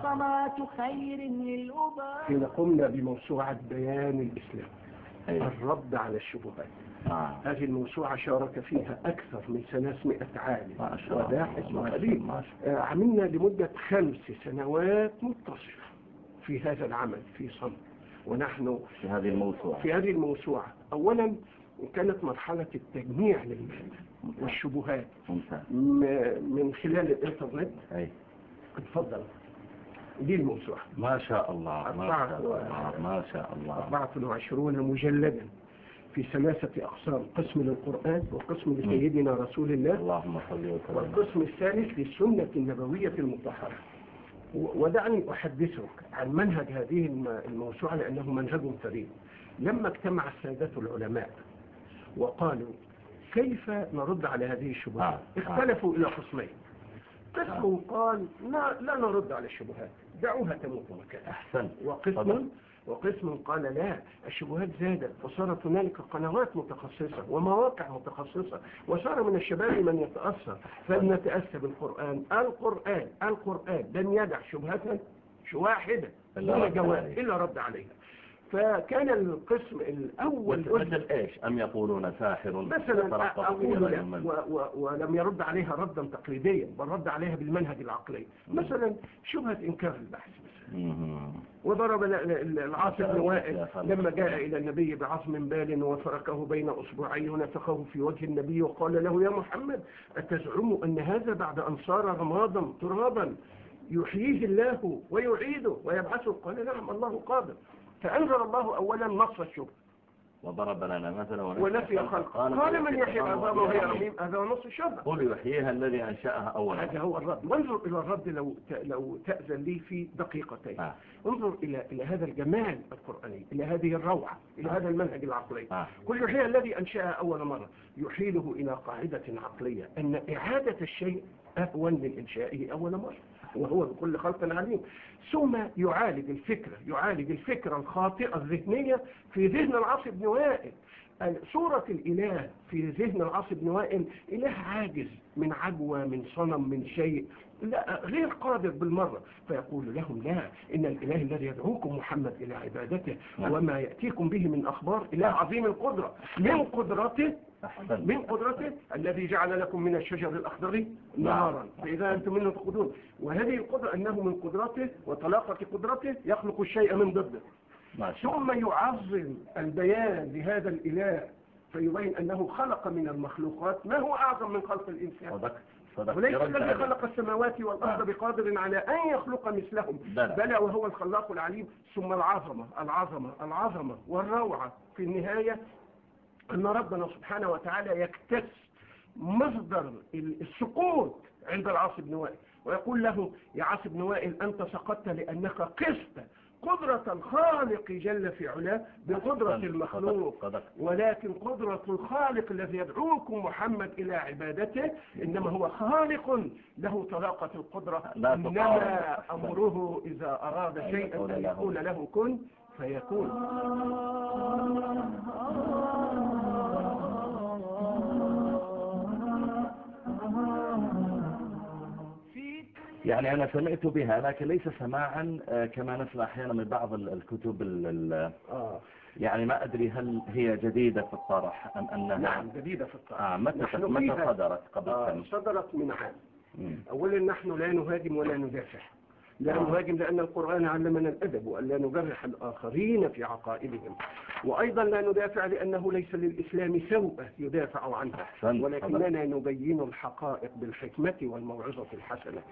بصمات خير للأباء حين قمنا بموسوعة بيان الإسلام. الرد على الشبهات. آه. هذه الموسوعة شارك فيها أكثر من 300 عالم. وباحث آه، عملنا لمدة خمس سنوات متصلة في هذا العمل في صمت. ونحن في هذه الموسوعة. في هذه الموسوعة. أولا كانت مرحلة التجميع للمادة والشبهات. ممتاز. من خلال الإنترنت. أي. اتفضل دي الموسوعة. ما شاء الله ما شاء الله ما شاء الله. 24 مجلدا في ثلاثة أقسام قسم للقرآن وقسم لسيدنا رسول الله اللهم صل وسلم. والقسم الثالث للسنة النبوية المطهرة. ودعني أحدثك عن منهج هذه الم- الموسوعة لأنه منهج فريد لما اجتمع السادة العلماء وقالوا كيف نرد على هذه الشبهات؟ آه. اختلفوا إلى قسمين قسم قال لا, لا نرد على الشبهات. دعوها تموت مكانها أحسن. وقسم. وقسم قال لا الشبهات زادت وصارت هنالك قنوات متخصصة ومواقع متخصصة وصار من الشباب من يتأثر. فلنتأسى بالقرآن. القرآن القرآن لن يدع شبهة واحدة إلا رد عليها. فكان القسم الأول مثل إيش؟ أم يقولون ساحر مثلا أقول ولم يرد عليها ردا تقليديا بل رد عليها بالمنهج العقلي. مثلا شبهة إنكار البحث مثلا. وضرب ال- ال- العاص بن وائل. لما جاء إلى النبي بعظم بال وفركه بين أصبعيه ونفخه في وجه النبي وقال له يا محمد أتزعم أن هذا بعد أن صار رمادا ترابا يحييه الله ويعيده ويبعثه؟ قال نعم الله قادر. فأنزل الله أولا نص الشبه وضرب لنا مثلا ونفي خلق قال من يحيي العظام وهي رميم هذا نص الشبه قل يحييها الذي أنشأها أولا. هذا هو الرد. وانظر إلى الرد لو لو تأذن لي في دقيقتين. آه. انظر إلى إلى هذا الجمال القرآني إلى هذه الروعة إلى هذا المنهج العقلي. آه. كل يحيي الذي أنشأها أول مرة. يحيله إلى قاعدة عقلية أن إعادة الشيء أهون من إنشائه أول مرة. وهو بكل خلق عليم. ثم يعالج الفكرة يعالج الفكرة الخاطئة الذهنية في ذهن العاص بن وائل. صورة الإله في ذهن العاص بن وائل إله عاجز من عجوة من صنم من شيء لا غير قادر بالمرة. فيقول لهم لا إن الإله الذي يدعوكم محمد إلى عبادته نعم. وما يأتيكم به من أخبار إله عظيم القدرة. من قدرته أحسن من قدرته الذي جعل لكم من الشجر الأخضر نهارا. فإذا أنتم منه تأخذون وهذه القدرة أنه من قدرته وطلاقة قدرته يخلق الشيء من ضده. الله ثم يعظم البيان لهذا الإله فيبين أنه خلق من المخلوقات. ما هو أعظم من خلق الإنسان صدقت صدقت وليس الذي. خلق السماوات والأرض آه. بقادر على أن يخلق مثلهم. بلى. بلى وهو الخلاق العليم. ثم العظمة العظمة العظمة والروعة في النهاية أن ربنا سبحانه وتعالى يكتس مصدر السقوط عند العاص بن وائل ويقول له يا عاص بن وائل أنت سقطت لأنك قست قدرة الخالق جل في علاه بقدرة المخلوق. ولكن قدرة الخالق الذي يدعوكم محمد إلى عبادته إنما هو خالق له طلاقة القدرة إنما. أمره إذا أراد شيئا أن. يقول له كن فيكون يعني أنا سمعت بها لكن ليس سماعا آه، كما نسمع أحيانا من بعض ال- الكتب ال- آه. يعني ما أدري هل هي جديدة في الطرح أم أنها نعم جديدة في الطرح آه متى متى صدرت قبل آه صدرت من عام. أولا نحن لا نهاجم ولا ندافع لا آه. نهاجم لأن القرآن علمنا الأدب وأن لا نجرح الآخرين في عقائدهم وأيضا لا ندافع لأنه ليس للإسلام سوء يدافع عنها. ولكننا نبين الحقائق بالحكمة والموعظة الحسنة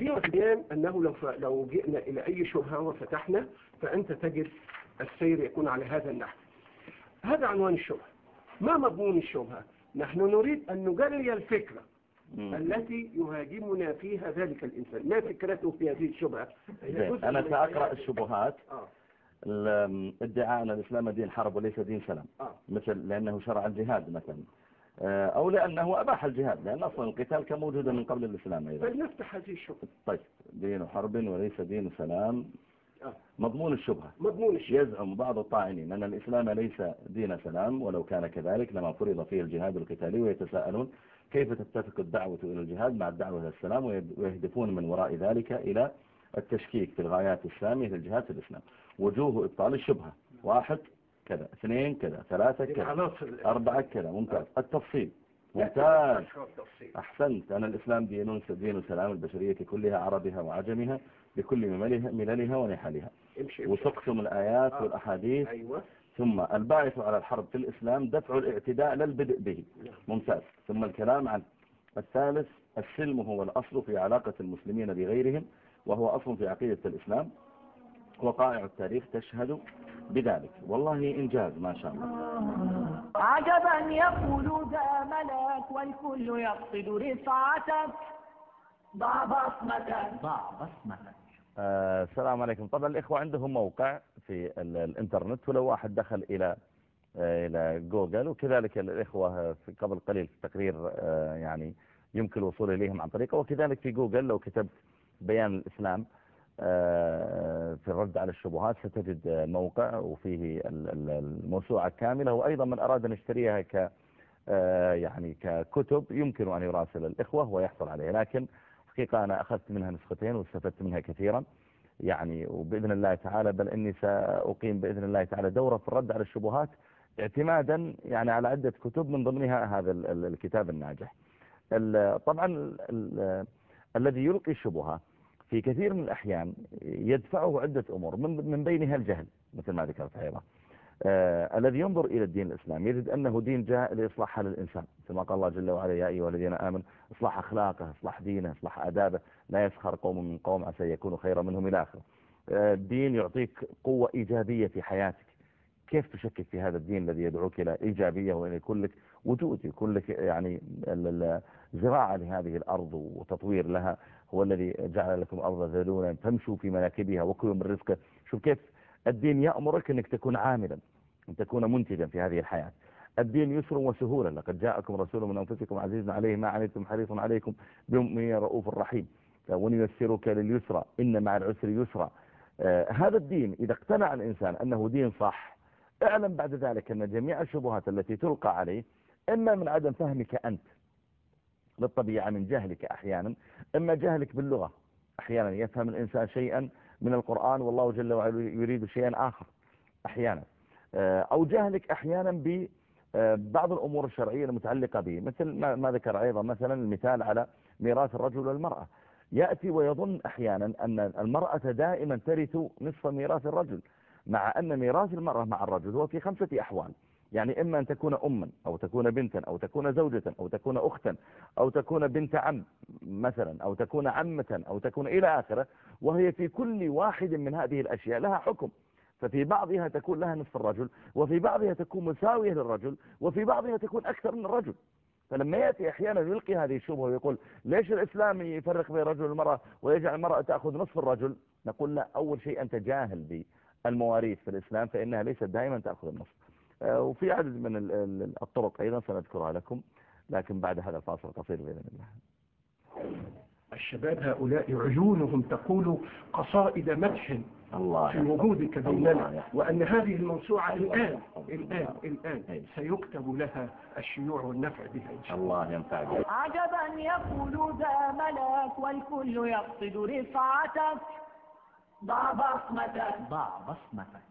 في البيان أنه لو. لو جئنا إلى أي شبهة وفتحنا فأنت تجد السير يكون على هذا النحو. هذا عنوان الشبهة. ما مضمون الشبهة؟ نحن نريد أن نجري الفكرة. التي يهاجمنا فيها ذلك الإنسان. ما فكرته في هذه الشبهة؟ أنا سأقرأ الشبهات. آه. ادعاء أن الإسلام دين حرب وليس دين سلام. آه. مثل لأنه شرع الجهاد مثلا. أو لأنه أباح الجهاد لأن أصلا القتال كان موجودا من قبل الإسلام أيضا. فلنفتح هذه الشبهة. طيب دين حرب وليس دين سلام. آه. مضمون الشبهة. مضمون الشبهة. يزعم بعض الطاعنين أن الإسلام ليس دين سلام ولو كان كذلك لما فرض فيه الجهاد القتالي ويتساءلون كيف تتفق الدعوة إلى الجهاد مع الدعوة إلى السلام ويهدفون من وراء ذلك إلى التشكيك في الغايات السامية للجهاد في الإسلام. وجوه إبطال الشبهة. واحد كذا اثنين كذا ثلاثة كذا أربعة كذا ممتاز. التفصيل. ممتاز. أحسنت. أن الإسلام دين دين سلام البشرية كلها عربها وعجمها بكل مللها, مللها ونحلها. وسقتم الآيات آه. والأحاديث. أيوة. ثم الباعث على الحرب في الإسلام دفع الاعتداء لا البدء به. ممتاز. ثم الكلام عن الثالث السلم هو الأصل في علاقة المسلمين بغيرهم وهو أصل في عقيدة الإسلام. وقائع التاريخ تشهد بذلك. والله إنجاز ما شاء الله. عجبا يقول ذا ملاك والكل يقصد رفعتك ضع بصمتك ضع بصمتك آه، السلام عليكم. طبعا الإخوة عندهم موقع في ال- الإنترنت ولو واحد دخل إلى آه، إلى جوجل وكذلك الإخوة في قبل قليل في تقرير آه، يعني يمكن الوصول إليهم عن طريقه. وكذلك في جوجل لو كتبت بيان الإسلام في الرد على الشبهات ستجد آه، موقع وفيه ال- ال- الموسوعة كاملة وأيضا من أراد أن يشتريها ك آه، يعني ككتب يمكن أن يراسل الإخوة ويحصل عليها لكن حقيقة أنا أخذت منها نسختين واستفدت منها كثيرا يعني وبإذن الله تعالى بل إني سأقيم بإذن الله تعالى دورة في الرد على الشبهات اعتمادا يعني على عدة كتب من ضمنها هذا ال- ال- الكتاب الناجح. ال- طبعا ال- ال- الذي يلقي الشبهة في كثير من الأحيان يدفعه عدة أمور من من بينها الجهل مثل ما ذكرت أيضا. آه الذي ينظر إلى الدين الإسلامي يجد أنه دين جاء لإصلاح حال الإنسان. كما قال الله جل وعلا يا أيها الذين آمنوا إصلاح أخلاقه إصلاح دينه إصلاح آدابه لا يسخر قوم من قوم عسى يكونوا خيرا منهم إلى آخره. آه الدين يعطيك قوة إيجابية في حياتك. كيف تشكك في هذا الدين الذي يدعوك إلى إيجابية وأن يكون لك وجود يكون لك يعني زراعة لهذه الأرض وتطوير لها؟ هو الذي جعل لكم الأرض ذلولا. فامشوا في مناكبها وكلوا من رزقه. شوف كيف الدين يأمرك أنك تكون عاملا أن تكون منتجا في هذه الحياة. الدين يسر وسهولة لقد جاءكم رسول من أنفسكم عزيز عليه ما عنيتم حريص عليكم بمؤمنين رؤوف رحيم. ونيسرك لليسرى. إن مع العسر يسرى آه هذا الدين إذا اقتنع الإنسان أنه دين صح اعلم بعد ذلك أن جميع الشبهات التي تلقى عليه إما من عدم فهمك أنت للطبيعة من جهلك أحيانا إما جهلك باللغة. أحيانا يفهم الإنسان شيئا من القرآن والله جل وعلا يريد شيئا آخر. أحيانا. آه، أو جهلك أحيانا ببعض الأمور الشرعية المتعلقة به. مثل ما ذكر أيضا مثلا المثال على ميراث الرجل والمرأة. يأتي ويظن أحيانا أن المرأة دائما ترث نصف ميراث الرجل مع أن ميراث المرأة مع الرجل هو في خمسة أحوال. يعني إما أن تكون أما أو تكون بنتا أو تكون زوجة أو تكون أختا أو تكون بنت عم مثلا أو تكون عمة أو تكون إلى آخره وهي في كل واحد من هذه الأشياء لها حكم. ففي بعضها تكون لها نصف الرجل وفي بعضها تكون مساوية للرجل وفي بعضها تكون أكثر من الرجل فلما يأتي أحيانا يلقي هذه الشبهة ويقول ليش الإسلام يفرق بين الرجل والمرأة ويجعل المرأة تأخذ نصف الرجل؟ نقول لا أول شيء أنت جاهل بالمواريث في الإسلام فإنها ليست دائما تأخذ النصف. وفي عدد من الطرق أيضا سنذكرها لكم لكن بعد هذا الفاصل القصير بإذن الله. الشباب هؤلاء عيونهم تقول قصائد مدح الله في وجودك بيننا وأن هذه الموسوعة الآن الآن الآن سيكتب لها الشيوع والنفع بها إن شاء الله. الله ينفع بها. عجبا يقول ذا ملاك والكل يقصد رفعتك ضع بصمتك. ضع بصمتك.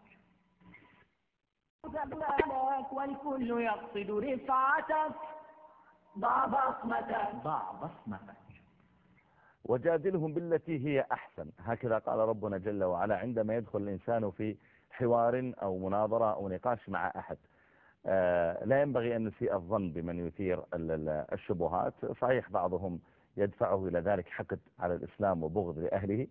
والكل يقصد رفعتك. ضع بصمتك. ضع بصمتك. وجادلهم بالتي هي أحسن. هكذا قال ربنا جل وعلا عندما يدخل الإنسان في حوار أو مناظرة أو نقاش مع أحد. آه، لا ينبغي أن نسيء الظن بمن يثير الشبهات. صحيح بعضهم يدفعه إلى ذلك حقد على الإسلام وبغض لأهله.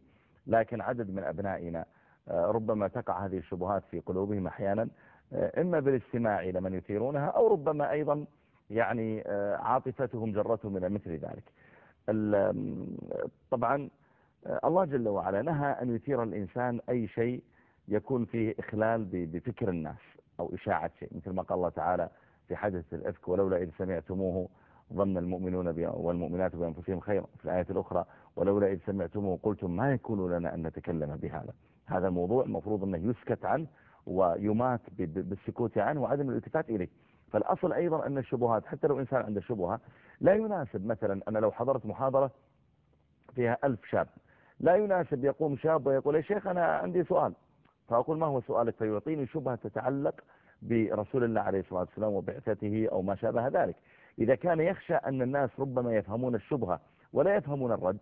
لكن عدد من أبنائنا آه، ربما تقع هذه الشبهات في قلوبهم أحيانا. إما بالاستماع إلى من يثيرونها أو ربما أيضا يعني عاطفتهم جرتهم إلى مثل ذلك. طبعا الله جل وعلا نهى أن يثير الإنسان أي شيء يكون فيه إخلال بفكر الناس أو إشاعة شيء مثل ما قال الله تعالى في حدث الإفك ولولا إذ سمعتموه ظن المؤمنون والمؤمنات بأنفسهم خيرا في الآية الأخرى ولولا إذ سمعتموه قلتم ما يكون لنا أن نتكلم بهذا هذا الموضوع المفروض أنه يسكت عنه ويمات بالسكوت عنه وعدم الالتفات إليه. فالأصل أيضا أن الشبهات حتى لو إنسان عنده شبهة لا يناسب مثلا أنا لو حضرت محاضرة فيها ألف شاب لا يناسب يقوم شاب ويقول يا شيخ أنا عندي سؤال. فأقول ما هو سؤالك؟ فيعطيني شبهة تتعلق برسول الله عليه الصلاة والسلام وبعثته أو ما شابه ذلك. إذا كان يخشى أن الناس ربما يفهمون الشبهة ولا يفهمون الرد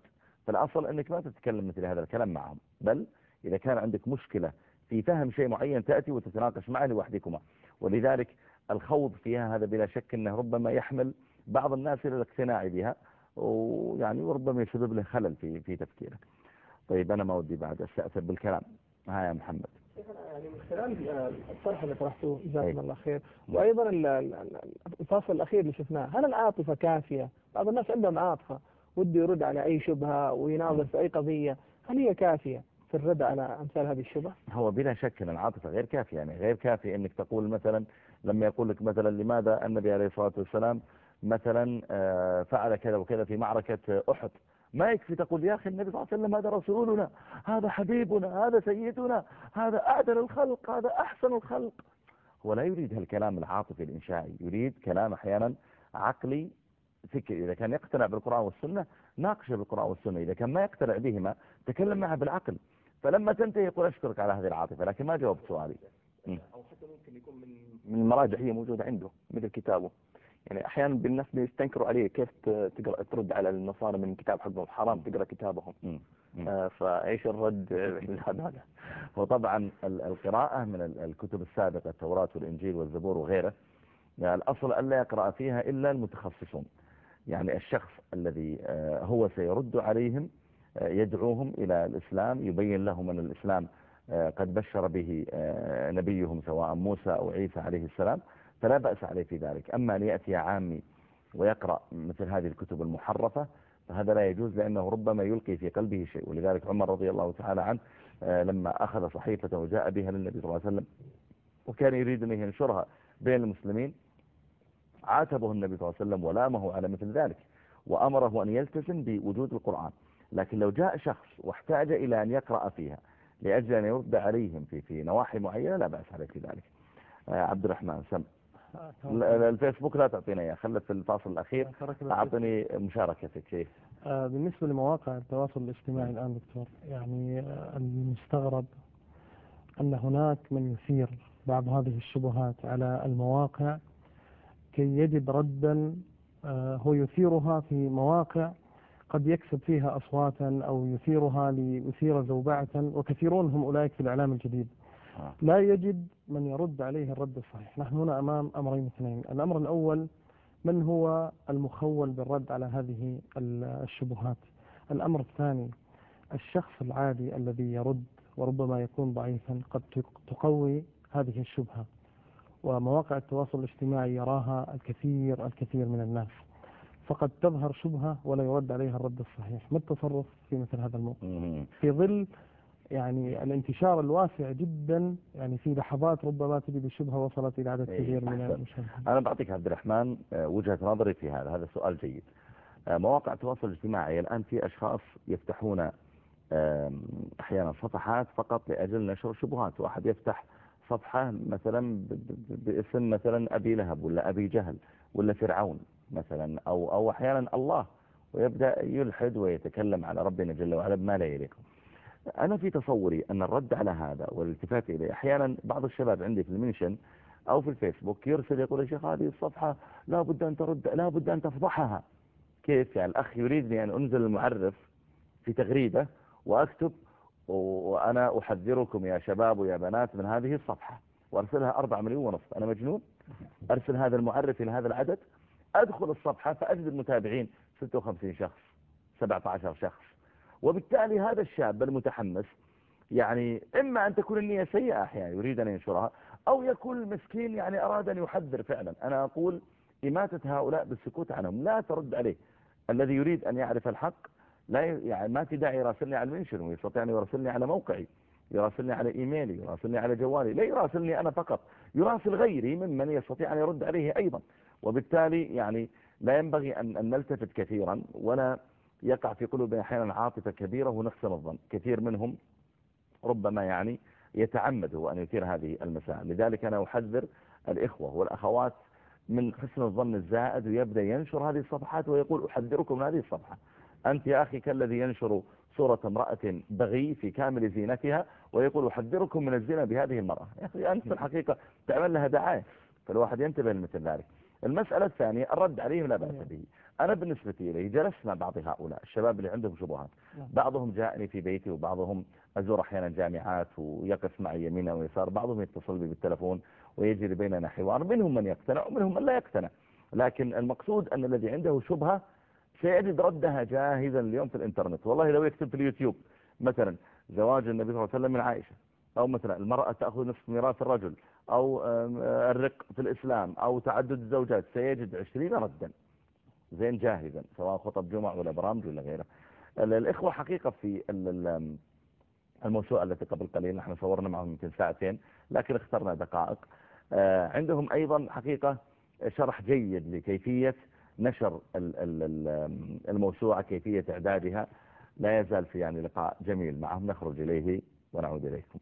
فالأصل أنك ما تتكلم مثل هذا الكلام معهم. بل إذا كان عندك مشكلة في فهم شيء معين تأتي وتتناقش معه لوحدكما. ولذلك الخوض فيها هذا بلا شك أنه ربما يحمل بعض الناس إلى الاقتناع بها ويعني وربما يسبب له خلل في في تفكيره. طيب أنا ما ودي بعد أستأثر بالكلام. ها يا محمد. يعني من خلال الطرح اللي طرحته جزاكم الله خير. وأيضا الفاصل الأخير اللي شفناه. هل العاطفة كافية؟ بعض الناس عندهم عاطفة وده يرد على أي شبهة ويناظر في أي قضية. هل هي كافية؟ في الرد على أمثال هذه الشبه؟ هو بلا شك أن العاطفة غير كافية يعني غير كافي أنك تقول مثلا لما يقول لك مثلا لماذا النبي عليه الصلاة والسلام مثلا آه، فعل كذا وكذا في معركة أحد؟ ما يكفي تقول يا أخي النبي صلى الله عليه وسلم هذا رسولنا هذا حبيبنا هذا سيدنا هذا أعدل الخلق هذا أحسن الخلق. هو لا يريد هالكلام العاطفي الإنشائي يريد كلام أحيانا عقلي فكري. إذا كان يقتنع بالقرآن والسنة ناقشه بالقرآن والسنة. إذا كان ما يقتنع بهما تكلم معه بالعقل. فلما تنتهي يقول أشكرك على هذه العاطفة لكن ما جاوبت سؤالي. أو حتى ممكن يكون من من المراجع هي موجودة عنده مثل كتابه. يعني أحيانا بالناس بيستنكروا عليه كيف تقرأ ترد على النصارى من كتاب حقهم حرام تقرأ كتابهم. آه فإيش الرد؟ هذا وطبعا القراءة من الكتب السابقة التوراة والإنجيل والزبور وغيره. يعني الأصل ألا يقرأ فيها إلا المتخصصون. يعني الشخص الذي آه، هو سيرد عليهم يدعوهم إلى الإسلام يبين لهم أن الإسلام آه، قد بشر به نبيهم سواء موسى أو عيسى عليه السلام فلا بأس عليه في ذلك. أما أن يأتي عامي ويقرأ مثل هذه الكتب المحرفة فهذا لا يجوز لأنه ربما يلقي في قلبه شيء. ولذلك عمر رضي الله تعالى عنه لما أخذ صحيفة وجاء بها للنبي صلى الله عليه وسلم وكان يريد أن ينشرها بين المسلمين عاتبه النبي صلى الله عليه وسلم ولامه على مثل ذلك وأمره أن يلتزم بوجود القرآن. لكن لو جاء شخص واحتاج إلى أن يقرأ فيها لأجل أن يرد عليهم في في نواحي معينة لا بأس عليه في ذلك. آه، عبد الرحمن سم. ال- ال- الفيسبوك لا تعطينا إياه. خلت في الفاصل الأخير. ترك الله أعطني مشاركتك. إيه. آه، بالنسبة لمواقع التواصل الاجتماعي الآن دكتور يعني آه، المستغرب أن هناك من يثير بعض هذه الشبهات على المواقع كي يجد ردا آه، هو يثيرها في مواقع قد يكسب فيها أصواتا أو يثيرها ليثير زوبعة وكثيرون هم أولئك في الإعلام الجديد. آه. لا يجد من يرد عليه الرد الصحيح. نحن هنا أمام أمرين اثنين. الأمر الأول من هو المخول بالرد على هذه ال- الشبهات؟ الأمر الثاني الشخص العادي الذي يرد وربما يكون ضعيفا قد تق- تقوي هذه الشبهة ومواقع التواصل الاجتماعي يراها الكثير الكثير من الناس. فقد تظهر شبهة ولا يرد عليها الرد الصحيح. ما التصرف في مثل هذا الموقف. في ظل يعني الانتشار الواسع جدا يعني في لحظات ربما تجد الشبهة وصلت إلى عدد إيه، كبير من. المشاهدين. أنا بعطيك عبد الرحمن آه، وجهة نظري في هذا هذا سؤال جيد. آه، مواقع التواصل الاجتماعي الآن في أشخاص يفتحون أحيانا صفحات فقط لأجل نشر شبهات. واحد يفتح صفحة مثلا باسم مثلا أبي لهب ولا أبي جهل ولا فرعون. مثلا أو, أو أحيانا الله ويبدأ يلحد ويتكلم على ربنا جل وعلا بما لا يليق. أنا في تصوري أن الرد على هذا والالتفات إليه أحيانا بعض الشباب عندي في المنشن أو في الفيسبوك يرسل يقول يا شيخ هذه الصفحة لا بد أن ترد لا بد أن تفضحها. كيف؟ يعني الأخ يريدني أن أنزل المعرف في تغريدة وأكتب وأنا أحذركم يا شباب ويا بنات من هذه الصفحة وأرسلها أربع مليون ونصف. أنا مجنون؟ أرسل هذا المعرف إلى هذا العدد؟ أدخل الصفحة فأجد المتابعين 56 شخص 17 شخص. وبالتالي هذا الشاب المتحمس يعني إما أن تكون النية سيئة أحيانا يريد أن ينشرها أو يكون المسكين يعني أراد أن يحذر فعلا. أنا أقول إماتة هؤلاء بالسكوت عنهم لا ترد عليه. الذي يريد أن يعرف الحق لا يعني ما في داعي يراسلني على المنشن ويستطيع أن يراسلني على موقعي يراسلني على إيميلي يراسلني على جوالي لا يراسلني أنا فقط. يراسل غيري ممن يستطيع أن يرد عليه أيضا. وبالتالي يعني لا ينبغي أن, نلتفت كثيرا ولا يقع في قلوبنا أحيانا عاطفة كبيرة ونحسن الظن. كثير منهم ربما يعني يتعمد هو أن يثير هذه المسائل. لذلك أنا أحذر الإخوة والأخوات من حسن الظن الزائد ويبدأ ينشر هذه الصفحات ويقول أحذركم من هذه الصفحة. أنت يا أخي كالذي ينشر صورة امرأة بغي في كامل زينتها ويقول أحذركم من الزنا بهذه المرأة. يا أخي أنت في الحقيقة تعمل لها دعاية فالواحد ينتبه لمثل ذلك. المسألة الثانية الرد عليهم لا بأس به. أنا بالنسبة إلي جلست مع بعض هؤلاء الشباب اللي عندهم شبهات. بعضهم جاءني في بيتي وبعضهم أزور أحيانا جامعات ويقف معي يمينا ويسار بعضهم يتصل بي بالتلفون ويجري بيننا حوار. منهم من يقتنع ومنهم من لا يقتنع. لكن المقصود أن الذي عنده شبهة سيجد ردها جاهزا اليوم في الإنترنت. والله لو يكتب في اليوتيوب مثلا زواج النبي صلى الله عليه وسلم من عائشة. أو مثلا المرأة تأخذ نصف ميراث الرجل. أو آه، الرق في الإسلام أو تعدد الزوجات سيجد عشرين ردا. زين جاهزا سواء خطب جمع ولا برامج ولا غيره. ال- الإخوة حقيقة في ال- ال- الموسوعة التي قبل قليل نحن صورنا معهم يمكن ساعتين لكن اخترنا دقائق. آه، عندهم أيضا حقيقة شرح جيد لكيفية نشر ال- ال- ال- الموسوعة كيفية إعدادها. لا يزال في يعني لقاء جميل معهم. نخرج إليه ونعود إليكم.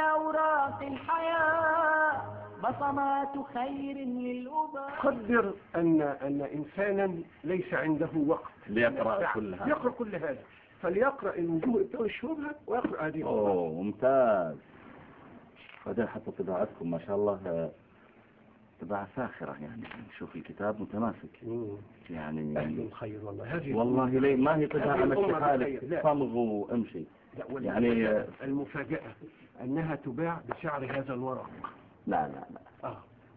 أوراق الحياة بصمات خير للأباء قدر أن أن إنسانا ليس عنده وقت. ليقرأ كل هذا. يقرأ كل هذا. فليقرأ الوجوه بتوع الشبهة ويقرأ هذه. أوه ممتاز. بعدين حتى طباعتكم ما شاء الله آه، طباعة فاخرة يعني. شوف الكتاب متماسك. يعني أهل خير والله. هذه والله لي ما هي طباعة مشي حالك. صمغ وامشي يعني- يعني المفاجأة أنها تباع بسعر هذا الورق. لا لا لا. آه.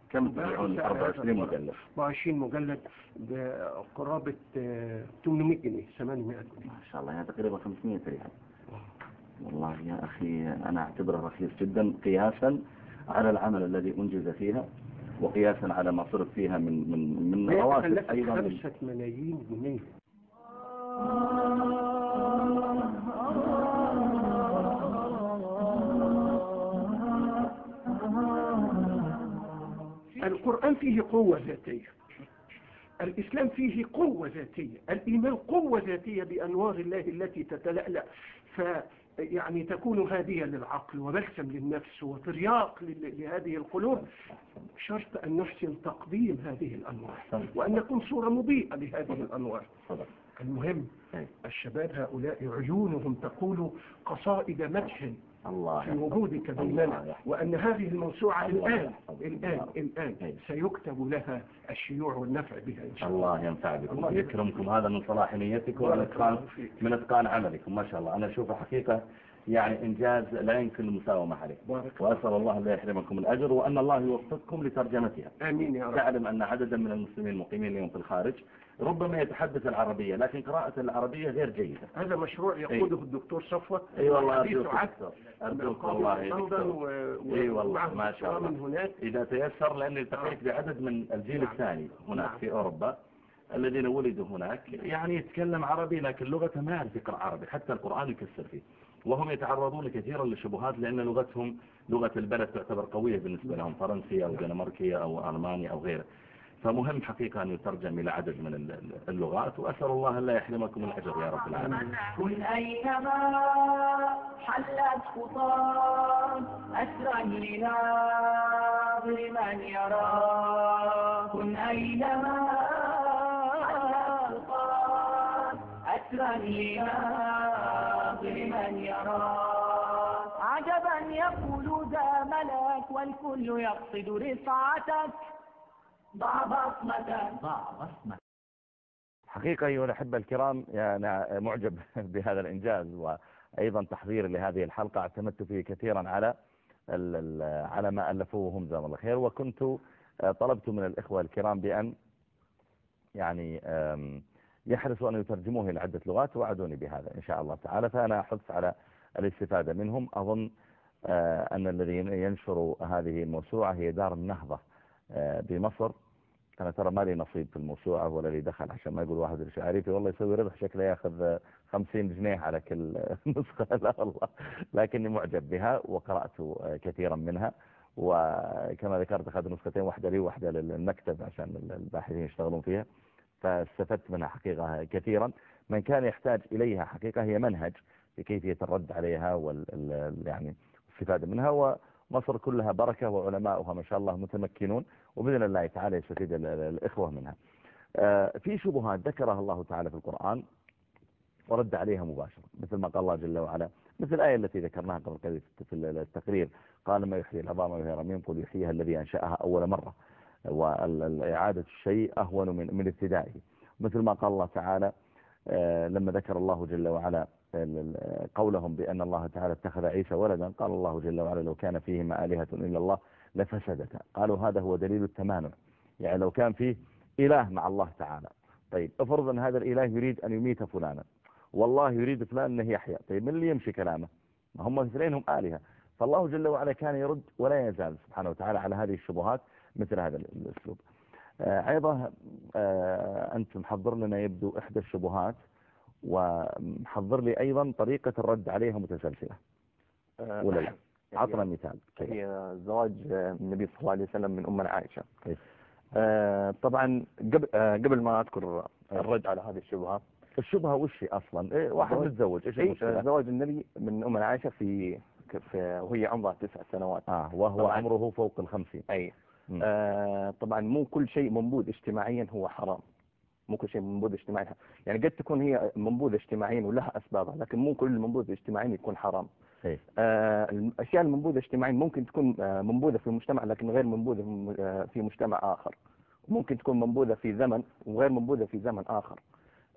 كم تبيعون بسعر هذا 24 الورق. مجلد 24 مجلد بقرابة آه، 800 جنيه 800 جنيه. ما شاء الله يعني تقريبا 500 ريال. والله يا أخي أنا أعتبره رخيص جدا قياسا على العمل الذي أنجز فيها وقياسا على ما صرف فيها من من من رواتب أيضا. من- خمسة ملايين جنيه. القرآن فيه قوة ذاتية. الإسلام فيه قوة ذاتية. الإيمان قوة ذاتية بأنوار الله التي تتلألأ. ف يعني تكون هادية للعقل وبلسم للنفس وترياق لهذه القلوب. شرط أن نحسن تقديم هذه الأنوار وأن نكون صورة مضيئة لهذه الأنوار. المهم. الشباب هؤلاء عيونهم تقول قصائد مدح. في يحفظك. وجودك الله بيننا. وأن هذه الموسوعة الله الآن. الآن الله. الآن أي. سيكتب لها الشيوع والنفع بها إن شاء الله الله ينفع بكم الله ويكرمكم هذا من صلاح نيتكم الله. من إتقان عملكم ما شاء الله أنا اشوفه حقيقة يعني إنجاز لا يمكن المساومة عليه. وأسأل الله لا يحرمكم الأجر وأن الله يوفقكم لترجمتها. آمين يا رب. تعلم أن عددا من المسلمين المقيمين اليوم في الخارج ربما يتحدث العربية لكن قراءة العربية غير جيدة. هذا مشروع يقوده الدكتور صفوة. اي والله حديث ارجوك عهد دكتور قاضي والله يا دكتور. اي والله ما شاء الله. من هناك. إذا تيسر لأني التقيت بعدد من الجيل نعم. الثاني هناك نعم. في أوروبا الذين ولدوا هناك. يعني يتكلم عربي لكن لغته ما يعرف يقرأ عربي حتى القرآن يكسر فيه. وهم يتعرضون كثيرا للشبهات لأن لغتهم لغة البلد تعتبر قوية بالنسبة لهم فرنسية أو دنماركية أو ألمانيا أو غيره فمهم حقيقة أن يترجم إلى عدد من ال- اللغات وأسأل الله أن لا يحرمكم الأجر يا رب العالمين. كن أينما حلت خطاك أسرا لناظر من يرى. كن أينما حلت خطاك أسرا لناظر عجبا يقول ذا ملك والكل يقصد رفعتك. ضع بصمتك ضع بصمتك حقيقة أيها الأحبة الكرام أنا معجب بهذا الإنجاز وأيضا تحضير لهذه الحلقة اعتمدت فيه كثيرا على على ما ألفوه هم جزاهم الله خير. وكنت آه، طلبت من الإخوة الكرام بأن يعني يحرصوا أن يترجموه إلى عدة لغات وعدوني بهذا إن شاء الله تعالى. فأنا أحث على الاستفادة منهم. أظن آه، أن الذي ينشر هذه الموسوعة هي دار النهضة آه، بمصر. أنا ترى ما لي نصيب في الموسوعة ولا لي دخل عشان ما يقول واحد الشعريفي والله يسوي ربح شكله ياخذ خمسين جنيه على كل نسخة. لا والله. لكني معجب بها وقرأت كثيرا منها. وكما ذكرت أخذت نسختين واحدة لي واحدة للمكتب عشان الباحثين يشتغلون فيها. فاستفدت منها حقيقة كثيرا. من كان يحتاج إليها حقيقة هي منهج. لكيفية الرد عليها وال ال- يعني الاستفادة منها ومصر كلها بركة وعلماؤها ما شاء الله متمكنون وبإذن الله تعالى يستفيد ال- ال- الإخوة منها. آه، في شبهات ذكرها الله تعالى في القرآن ورد عليها مباشرة مثل ما قال الله جل وعلا مثل الآية التي ذكرناها قبل قليل في التقرير قال ما يحيي العظام وهي رميم قل يحييها الذي أنشأها أول مرة. وإعادة الشيء أهون من من ابتدائه. مثل ما قال الله تعالى آه، لما ذكر الله جل وعلا قولهم بأن الله تعالى اتخذ عيسى ولدا. قال الله جل وعلا لو كان فيهما آلهة إلا الله لفسدتا. قالوا هذا هو دليل التمانع. يعني لو كان فيه إله مع الله تعالى. طيب افرض أن هذا الإله يريد أن يميت فلانا. والله يريد فلان أنه يحيا طيب من اللي يمشي كلامه؟ ما هم اثنين هم آلهة. فالله جل وعلا كان يرد ولا يزال سبحانه وتعالى على هذه الشبهات مثل هذا الأسلوب. آه، أيضا آه، أنت محضر لنا يبدو إحدى الشبهات. ومحضر لي أيضا طريقة الرد عليها متسلسلة. آه، ولا لا هي- عطنا مثال. هي زواج النبي صلى الله عليه وسلم من أمنا عائشة. آه، طبعا قبل آه، قبل ما أذكر الرد على هذه الشبهات الشبهة وش هي أصلا؟ إيه واحد متزوج إيش أي آه، المشكلة زواج النبي من أمنا عائشة في وهي عمرها تسع سنوات. آه وهو. عمره فوق الخمسين. أي. آه طبعا مو كل شيء منبوذ اجتماعيا هو حرام. مو كل شيء منبوذ اجتماعيا يعني قد تكون هي منبوذ اجتماعيا ولها أسبابها لكن مو كل منبوذ اجتماعيا يكون حرام. إيه. آه الأشياء المنبوذة اجتماعيا ممكن تكون آه منبوذة في مجتمع لكن غير منبوذة في- آه، في مجتمع آخر. ممكن تكون منبوذة في زمن وغير منبوذة في زمن آخر.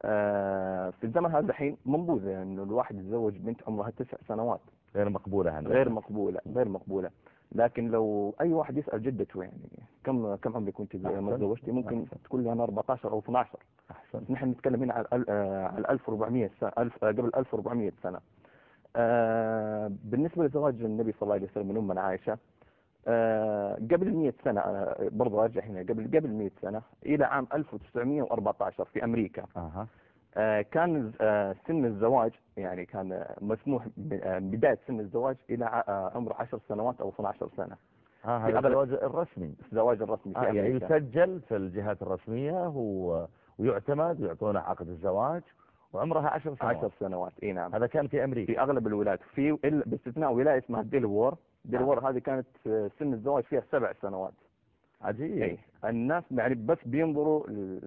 آه في الزمن هذا الحين منبوذة يعني إنه الواحد يتزوج بنت عمرها تسع سنوات. غير مقبولة غير مقبولة غير مقبولة. لكن لو أي واحد يسأل جدته يعني كم كم عمرك كنت أحسن. ما تزوجتي؟ ممكن أحسن. تقول لي أنا 14 أو 12 أحسن. نحن نتكلم هنا على على 1400 سنة ألف قبل 1400 سنة. آه، بالنسبة لزواج النبي صلى الله عليه وسلم من أمنا عائشة آه، قبل 100 سنة برضو أرجع هنا قبل قبل 100 سنة إلى عام 1914 في أمريكا. آه، كان آه، سن الزواج يعني كان آه، مسموح آه، بداية سن الزواج إلى آه، عمر 10 سنوات أو 12 سنة. في هذا الزواج الرسمي. الزواج الرسمي آه يعني يسجل في الجهات الرسمية. ويعتمد ويعطونه عقد الزواج وعمرها عشر سنوات. عشر سنوات. إي نعم. هذا كان في أمريكا. في أغلب الولايات. في باستثناء ولاية اسمها ديلاوير ديلاوير هذه كانت آه، سن الزواج فيها سبع سنوات. عجيب. اي الناس يعني بس بينظروا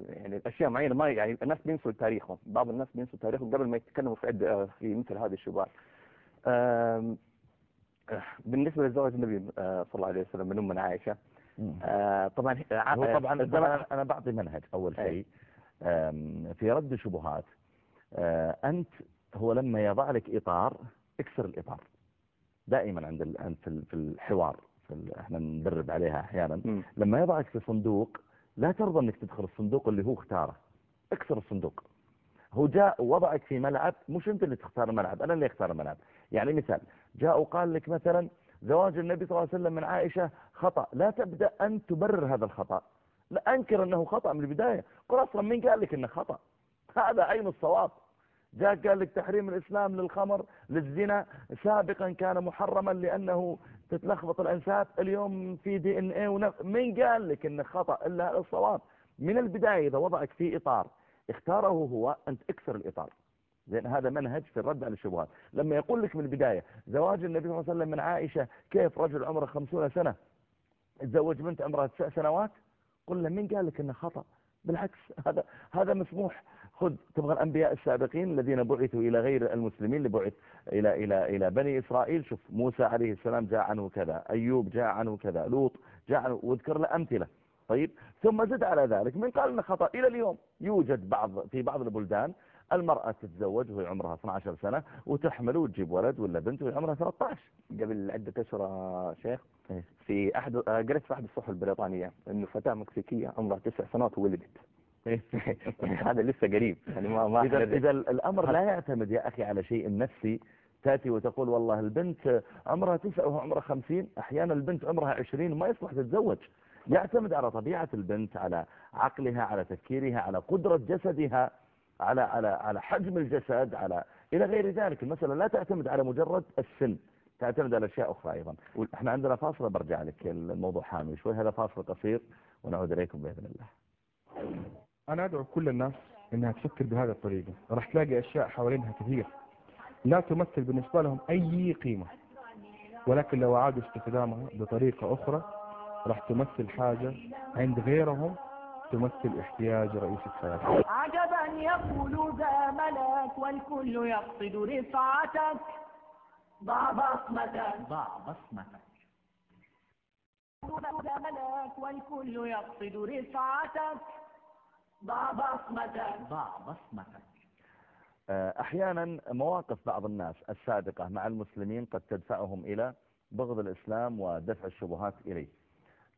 يعني الأشياء معينة ما يعني الناس بينسوا تاريخهم. بعض الناس بينسوا تاريخهم قبل ما يتكلموا في آه، في مثل هذه الشبهات. آه، بالنسبة لزواج النبي آه، صلى الله عليه وسلم من ام عائشة. طبعا هو طبعا أنا بعطي منهج أول أي. شيء. في رد الشبهات أنت هو لما يضع لك إطار اكسر الإطار. دائما عند في ال- في الحوار. إحنا ندرب عليها أحيانا. مم. لما يضعك في صندوق لا ترضى انك تدخل الصندوق اللي هو اختاره. اكسر الصندوق. هو جاء وضعك في ملعب مش انت اللي تختار الملعب أنا اللي اختار الملعب. يعني مثال جاء وقال لك مثلا زواج النبي صلى الله عليه وسلم من عائشة خطأ. لا تبدأ أن تبرر هذا الخطأ. لا أنكر أنه خطأ من البداية. قل أصلا مين قال لك أنه خطأ؟ هذا عين الصواب؟ جاء قال لك تحريم الإسلام للخمر للزنا سابقا كان محرما لأنه تتلخبط الأنساب اليوم في دي إن إيه ونف... مين قال لك إنه خطأ إلا الصواب؟ من البداية إذا وضعك في إطار اختاره هو أنت اكسر الإطار. لأن هذا منهج في الرد على الشبهات. لما يقول لك من البداية زواج النبي صلى الله عليه وسلم من عائشة كيف رجل عمره خمسون سنة؟ تزوج بنت عمرها تسع سنوات؟ قل له مين قال لك إنه خطأ؟ بالعكس هذا هذا مسموح خذ تبغى الأنبياء السابقين الذين بعثوا إلى غير المسلمين اللي بعث إلى إلى إلى بني إسرائيل. شوف موسى عليه السلام جاء عنه كذا أيوب جاء عنه كذا لوط جاء عنه واذكر له أمثلة. طيب ثم زد على ذلك من قال انه خطأ. إلى اليوم يوجد بعض في بعض البلدان المرأة تتزوج وهي عمرها 12 سنة وتحمل وتجيب ولد ولا بنت وهي عمرها 13 قبل عدة أشهر شيخ إيه. في أحد قريت في أحد الصحف البريطانية إنه فتاة مكسيكية عمرها تسع سنوات وولدت. هذا لسه قريب. يعني ما ما إذا, إذا الأمر لا يعتمد يا أخي على شيء نفسي تأتي وتقول والله البنت عمرها تسعة وهو عمرها خمسين أحيانا البنت عمرها عشرين ما يصلح تتزوج. يعتمد على طبيعة البنت على عقلها على تفكيرها على قدرة جسدها على على على حجم الجسد على إلى غير ذلك. المسألة لا تعتمد على مجرد السن تعتمد على أشياء أخرى أيضا. إحنا عندنا فاصلة برجع لك الموضوع حامي شوي. هذا فاصل قصير ونعود إليكم بإذن الله. أنا أدعو كل الناس إنها تفكر بهذه الطريقة. راح تلاقي أشياء حوالينها كثير. لا تمثل بالنسبة لهم أي قيمة. ولكن لو أعادوا استخدامها بطريقة أخرى راح تمثل حاجة عند غيرهم تمثل احتياج رئيسي في حياتهم عجبا يقول ذا ملك والكل يقصد رفعتك. ضع بصمتك. ضع بصمتك. ذا ملك والكل يقصد رفعتك. ضع بصمتك. ضع بصمتك. أحيانا مواقف بعض الناس السابقة مع المسلمين قد تدفعهم إلى بغض الإسلام ودفع الشبهات إليه.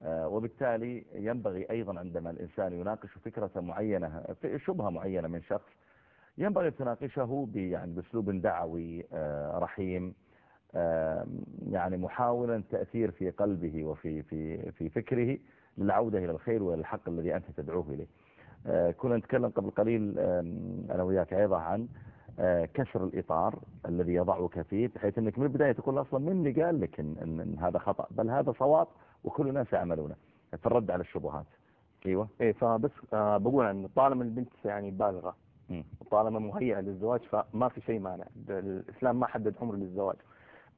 آه، وبالتالي ينبغي أيضا عندما الإنسان يناقش فكرة معينة شبهة معينة من شخص ينبغي أن تناقشه يعني بأسلوب دعوي آه، رحيم آه، يعني محاولا تأثير في قلبه وفي في في فكره للعودة إلى الخير والحق الذي أنت تدعوه إليه. آه، كنا نتكلم قبل قليل أنا وياك أيضا عن آه، كسر الإطار الذي يضعك فيه بحيث أنك من البداية تقول أصلا من اللي قال لك إن, إن, هذا خطأ بل هذا صواب وكل الناس يعملونه في الرد على الشبهات أيوة إيه فبس آه بقول أن طالما البنت يعني بالغة مم. وطالما مهيئة للزواج فما في شيء مانع الإسلام ما حدد عمر للزواج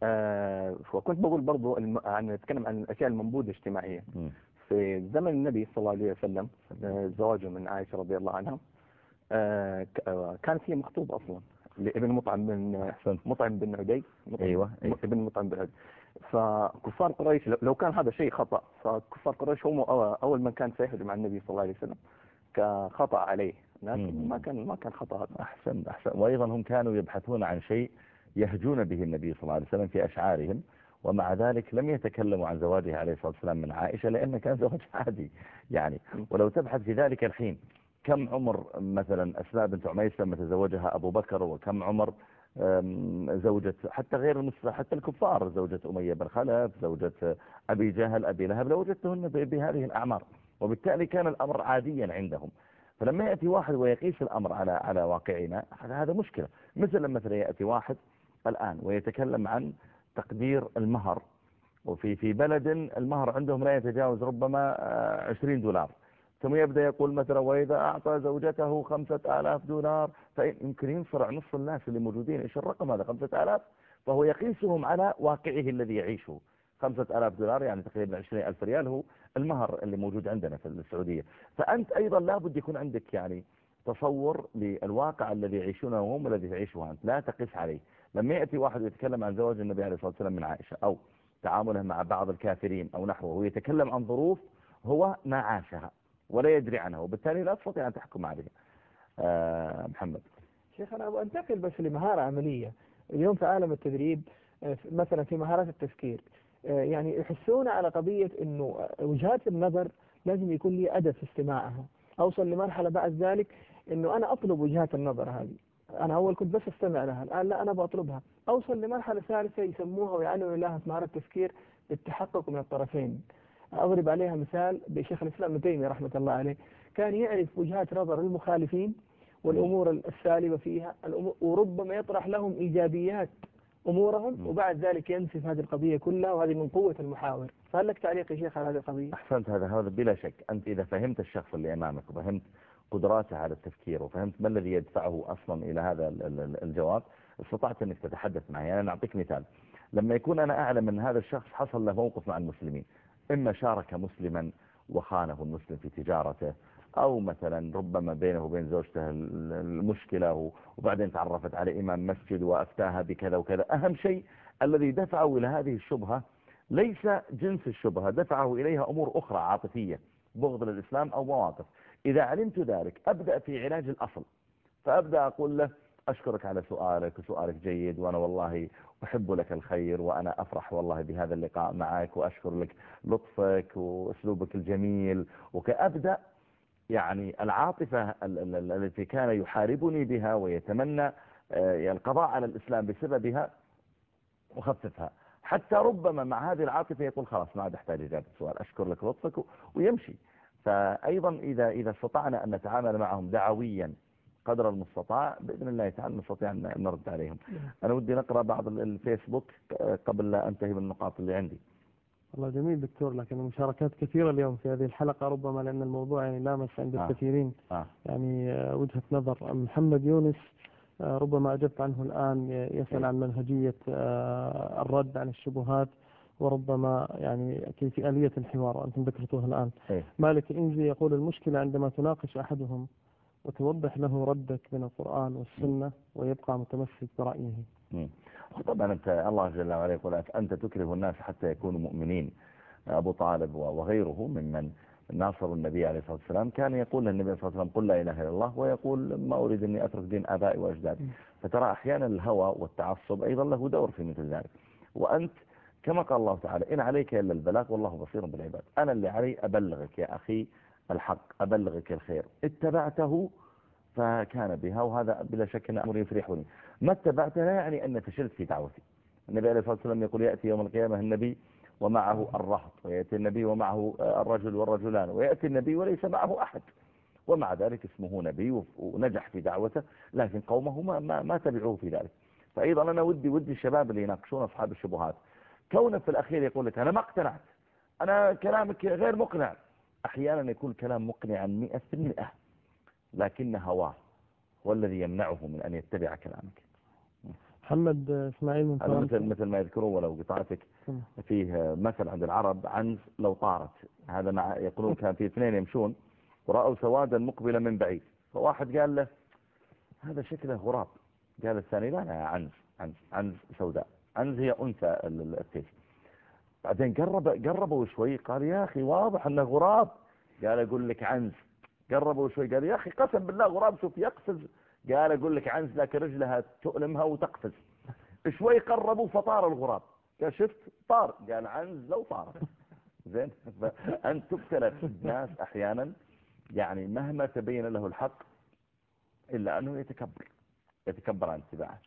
آه وكنت بقول برضو. عن نتكلم عن الأشياء المنبوذة اجتماعية مم. في زمن النبي صلى الله عليه وسلم آه، زواجه من عائشة رضي الله عنها. آه، آه، كانت هي مخطوبة أصلا لابن مطعم بن مطعم بن عدي. مطعم أيوة، أيوة. ابن مطعم بن عدي. فكفار قريش لو- كان هذا شيء خطأ فكفار قريش هم أو- أول من كان سيهجم على النبي صلى الله عليه وسلم كخطأ عليه. لكن. ما كان ما كان خطأ هذا. أحسن أحسن وأيضا هم كانوا يبحثون عن شيء يهجون به النبي صلى الله عليه وسلم في أشعارهم. ومع ذلك لم يتكلموا عن زواجه عليه الصلاة والسلام من عائشة لأنه كان زواج عادي يعني. ولو تبحث في ذلك الحين كم عمر مثلا أسماء بنت عميس لما تزوجها أبو بكر وكم عمر زوجة حتى غير المسلمين حتى الكفار زوجة أمية بن خلف زوجة أبي جهل أبي لهب لوجدتهن بهذه الأعمار. وبالتالي كان الأمر عاديا عندهم. فلما يأتي واحد ويقيس الأمر على على واقعنا هذا هذا مشكلة. مثل لما مثلا يأتي واحد الآن ويتكلم عن تقدير المهر. وفي في بلد المهر عندهم لا يتجاوز ربما آه، 20 دولار. ثم يبدأ يقول مثلا وإذا أعطى زوجته خمسة آلاف دولار فيمكن ينصرع نصف الناس اللي موجودين إيش الرقم هذا؟ خمسة آلاف؟ فهو يقيسهم على واقعه الذي يعيشه. خمسة آلاف دولار يعني تقريبا عشرين ألف ريال هو المهر اللي موجود عندنا في السعودية. فأنت أيضا لابد يكون عندك يعني تصور للواقع الذي يعيشونه هم والذي تعيشه أنت. لا تقس عليه. لما يأتي واحد يتكلم عن زواج النبي عليه الصلاة والسلام من عائشة أو تعامله مع بعض الكافرين أو نحوه ويتكلم عن ظروف هو ما عاشها ولا يدري عنها وبالتالي لا تستطيع أن تحكم عليها آه محمد. شيخ أنا أنتقل بس لمهارة عملية. اليوم في عالم التدريب آه، مثلا في مهارات التفكير آه، يعني يحسون على قضية أنه وجهات النظر لازم يكون لي أدب في استماعها. أوصل لمرحلة بعد ذلك أنه أنا أطلب وجهات النظر هذه. أنا أول كنت بس أستمع لها الآن لا أنا بطلبها أوصل لمرحلة ثالثة يسموها ويعنوا لها مهارة التفكير بالتحقق من الطرفين. أضرب عليها مثال بشيخ الإسلام ابن تيمية رحمة الله عليه. كان يعرف وجهات نظر المخالفين والأمور السالبة فيها الأمور وربما يطرح لهم إيجابيات أمورهم وبعد ذلك ينسف هذه القضية كلها وهذه من قوة المحاور. فهل لك تعليق يا شيخ على هذه القضية؟ أحسنت هذا هذا بلا شك. أنت إذا فهمت الشخص اللي أمامك وفهمت قدراته على التفكير وفهمت ما الذي يدفعه أصلا إلى هذا ال- ال- الجواب؟ استطعت أنك تتحدث معي. يعني أنا أعطيك مثال. لما يكون أنا أعلم أن هذا الشخص حصل له موقف مع المسلمين إما شارك مسلما وخانه المسلم في تجارته أو مثلا ربما بينه وبين زوجته ال- المشكلة وبعدين تعرفت على إمام مسجد وأفتاها بكذا وكذا. أهم شيء الذي دفعه إلى هذه الشبهة ليس جنس الشبهة دفعه إليها أمور أخرى عاطفية بغض للإسلام أو مواقف. إذا علمت ذلك أبدأ في علاج الأصل. فأبدأ أقول له أشكرك على سؤالك وسؤالك جيد وأنا والله أحب لك الخير وأنا أفرح والله بهذا اللقاء معك وأشكر لك لطفك وأسلوبك الجميل. وكأبدأ يعني العاطفة ال- ال- ال- التي كان يحاربني بها ويتمنى آه، القضاء على الإسلام بسببها أخففها. حتى ربما مع هذه العاطفة يقول خلاص ما عاد أحتاج إجابة السؤال أشكر لك لطفك ويمشي. فأيضا إذا إذا استطعنا أن نتعامل معهم دعويا قدر المستطاع بإذن الله تعالى نستطيع أن نرد عليهم. أنا ودي نقرأ بعض ال- الفيسبوك آه، قبل لا أنتهي من النقاط اللي عندي. والله جميل دكتور لكن المشاركات كثيرة اليوم في هذه الحلقة ربما لأن الموضوع يعني لامس عند آه. الكثيرين. آه. يعني وجهة نظر. محمد يونس ربما أجبت عنه الآن يسأل عن منهجية الرد عن الشبهات. وربما يعني كيف آلية الحوار وأنتم ذكرتوها الآن. إيه. مالك إنزي يقول المشكلة عندما تناقش أحدهم وتوضح له ردك من القرآن والسنة ويبقى متمسك برأيه. مم. طبعا أنت الله جل وعلا يقول أنت تكره الناس حتى يكونوا مؤمنين. أبو طالب وغيره ممن ناصر النبي عليه الصلاة والسلام كان يقول للنبي صلى الله عليه وسلم قل لا إله إلا الله ويقول ما أريد أني أترك دين آبائي وأجدادي. فترى أحيانا الهوى والتعصب أيضا له دور في مثل ذلك. وأنت كما قال الله تعالى إن عليك إلا البلاغ والله بصير بالعباد. أنا اللي علي أبلغك يا أخي الحق أبلغك الخير. اتبعته فكان بها وهذا بلا شك أن أمر يفرحني ما اتبعته لا يعني أن فشلت في دعوتي. النبي عليه الصلاة والسلام يقول يأتي يوم القيامة النبي ومعه الرهط ويأتي النبي ومعه الرجل والرجلان ويأتي النبي وليس معه أحد. ومع ذلك اسمه نبي ونجح في دعوته لكن قومه ما, ما, ما تبعوه في ذلك. فأيضا أنا ودي ودي الشباب اللي يناقشون أصحاب الشبهات. كونه في الأخير يقول لك أنا ما اقتنعت. أنا كلامك غير مقنع. أحيانا يكون كلام مقنعا مئة في المئة لكن هواه. هو الذي يمنعه من أن يتبع كلامك. محمد إسماعيل من هذا مثل مثل ما يذكرون ولو قطعتك. فيه مثل عند العرب عنز لو طارت. هذا مع يقولون كان في اثنين يمشون ورأوا سوادا مقبلا من بعيد. فواحد قال له هذا شكله غراب. قال الثاني لا لا عنز عنز عنز سوداء. عنز هي أنثى ال- ال- التيس بعدين قرب قربوا شوي قال يا أخي واضح أنه غراب. قال أقول لك عنز. قربوا شوي قال يا أخي قسم بالله غراب شوف يقفز. قال أقول لك عنز لكن رجلها تؤلمها وتقفز. شوي قربوا فطار الغراب. قال شفت؟ طار. قال عنز لو طارت زين؟ فأنت تبتلى الناس أحيانا يعني مهما تبين له الحق إلا أنه يتكبر. يتكبر عن اتباعه.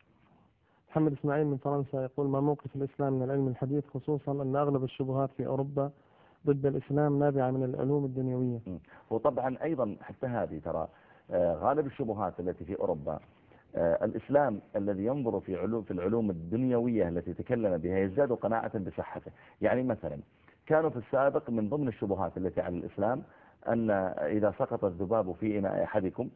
محمد إسماعيل من فرنسا يقول ما موقف الإسلام من العلم الحديث خصوصا أن أغلب الشبهات في أوروبا ضد الإسلام نابعة من العلوم الدنيوية. وطبعا أيضا حتى هذه ترى آه، غالب الشبهات التي في أوروبا آه، الإسلام الذي ينظر في علوم في العلوم الدنيوية التي تكلم بها يزداد قناعة بصحته. يعني مثلا كانوا في السابق من ضمن الشبهات التي على الإسلام أن إذا سقط الذباب في إناء أحدكم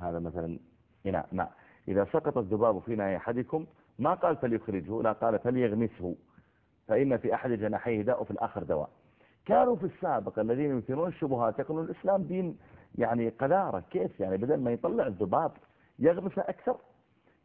هذا مثلا إناء ماء. إذا سقط الذباب في إناء أحدكم ما قال فليخرجه لا قال فليغمسه. فإن في أحد جناحيه داء وفي الآخر دواء. كانوا في السابق الذين يثيرون الشبهات يقولون الإسلام دين يعني قذارة كيف يعني؟ بدل ما يطلع الذباب يغمسه أكثر.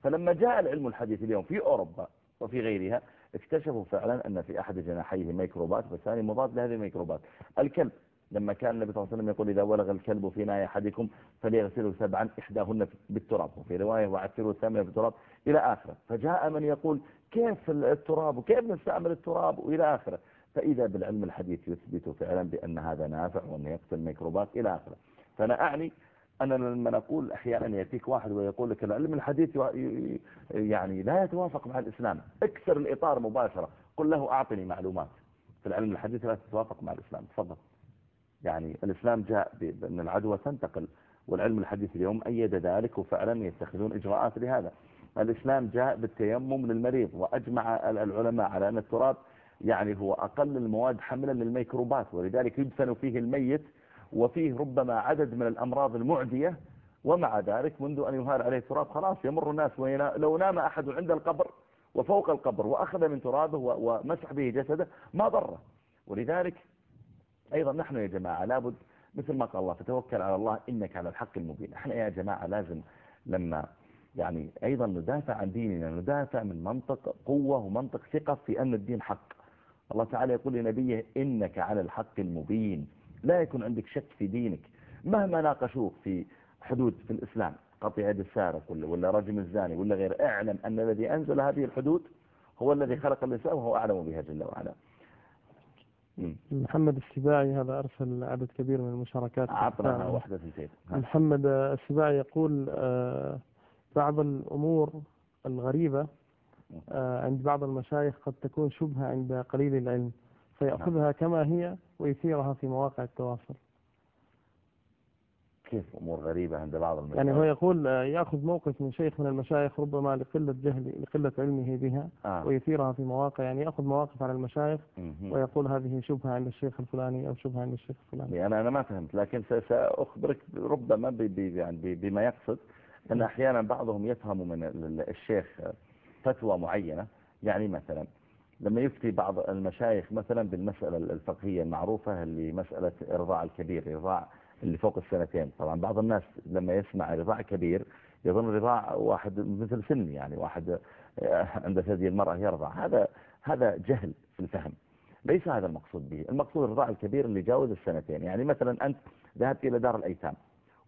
فلما جاء العلم الحديث اليوم في أوروبا وفي غيرها اكتشفوا فعلا أن في أحد جناحيه ميكروبات والثاني مضاد لهذه الميكروبات. الكلب. لما كان النبي صلى الله عليه وسلم يقول إذا ولغ الكلب في ناي أحدكم فليغسله سبعا إحداهن بالتراب. وفي رواية وعثروا الثامنة بالتراب إلى آخرة. فجاء من يقول كيف التراب؟ وكيف نستعمل التراب؟ وإلى آخرة. فإذا بالعلم الحديث يثبت فعلا بأن هذا نافع وأنه يقتل الميكروبات. إلى آخرة. فأنا أعني أنا لما نقول أحيانا يأتيك واحد ويقول لك العلم الحديث يعني لا يتوافق مع الإسلام. اكسر الإطار مباشرة. قل له أعطني معلومات. في العلم الحديث لا تتوافق مع الإسلام. تفضل. يعني الإسلام جاء بأن العدوى تنتقل والعلم الحديث اليوم أيد ذلك وفعلا يتخذون إجراءات لهذا. الإسلام جاء بالتيمم للمريض وأجمع العلماء على أن التراب يعني هو أقل المواد حملا للميكروبات ولذلك يدفن فيه الميت وفيه ربما عدد من الأمراض المعدية ومع ذلك منذ أن يهال عليه التراب خلاص يمر الناس لو نام أحد عند القبر وفوق القبر وأخذ من ترابه ومسح به جسده ما ضره ولذلك أيضا نحن يا جماعة لابد مثل ما قال الله فتوكل على الله إنك على الحق المبين. إحنا يا جماعة لازم لما يعني أيضا ندافع عن ديننا ندافع من منطق قوة ومنطق ثقة في أن الدين حق. الله تعالى يقول لنبيه إنك على الحق المبين. لا يكون عندك شك في دينك مهما ناقشوك في حدود في الإسلام قطع يد السارق ولا, ولا رجم الزاني ولا غير اعلم أن الذي أنزل هذه الحدود هو الذي خلق الإنسان وهو أعلم بها جل وعلا. محمد السباعي هذا أرسل عدد كبير من المشاركات عطنا وحدة سيد محمد السباعي يقول آه، بعض الأمور الغريبة آه، عند بعض المشايخ قد تكون شبهة عند قليل العلم فيأخذها كما هي ويثيرها في مواقع التواصل. كيف أمور غريبة عند بعض المشايخ؟ يعني هو يقول آه، يأخذ موقف من شيخ من المشايخ ربما لقلة جهل لقلة علمه بها آه. ويثيرها في مواقع يعني يأخذ مواقف على المشايخ ويقول هذه شبهة عند الشيخ الفلاني أو شبهة عند الشيخ الفلاني. يعني أنا ما فهمت لكن سأخبرك ربما بي يعني بما يقصد أن أحيانا بعضهم يفهم من الشيخ فتوى معينة. يعني مثلا لما يفتي بعض المشايخ مثلا بالمسألة الفقهية المعروفة اللي مسألة إرضاع الكبير إرضاع اللي فوق السنتين. طبعا بعض الناس لما يسمع رضاع كبير يظن رضاع واحد مثل سني يعني واحد آه، عند ثدي المرأة يرضع هذا هذا جهل في الفهم. ليس هذا المقصود به. المقصود الرضاع الكبير اللي جاوز السنتين. يعني مثلا أنت ذهبت إلى دار الأيتام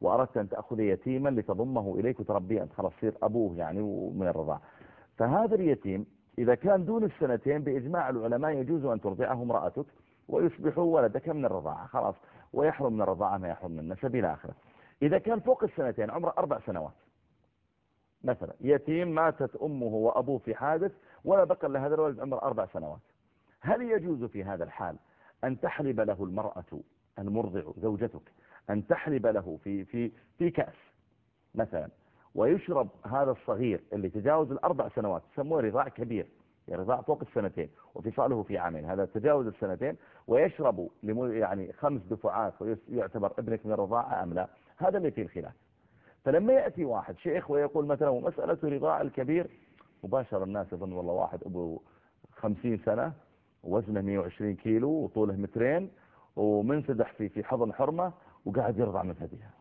وأردت أن تأخذ يتيما لتضمه إليك وتربيه. أنت خلاص تصير أبوه يعني ومن الرضاع. فهذا اليتيم إذا كان دون السنتين بإجماع العلماء يجوز أن ترضعه امرأتك ويصبح ولدك من الرضاعة خلاص. ويحرم من الرضاعة ما يحرم من النسب إلى آخره. إذا كان فوق السنتين عمره أربع سنوات. مثلا يتيم ماتت أمه وأبوه في حادث ولا بقى لهذا الولد عمر أربع سنوات. هل يجوز في هذا الحال أن تحلب له المرأة المرضع زوجتك أن تحلب له في, في, في كأس؟ مثلا ويشرب هذا الصغير اللي تجاوز الأربع سنوات يسموه رضاع كبير. يعني رضاع فوق السنتين وفصاله في عامين. هذا تجاوز السنتين ويشرب يعني خمس دفعات ويعتبر ابنك من الرضاعة أم لا. هذا اللي فيه الخلاف. فلما يأتي واحد شيخ ويقول مثلا مسألة رضاع الكبير مباشرة الناس يظن والله واحد أبو خمسين سنة وزنه 120 كيلو وطوله مترين ومنسدح في في حضن حرمة وقاعد يرضع من ثديها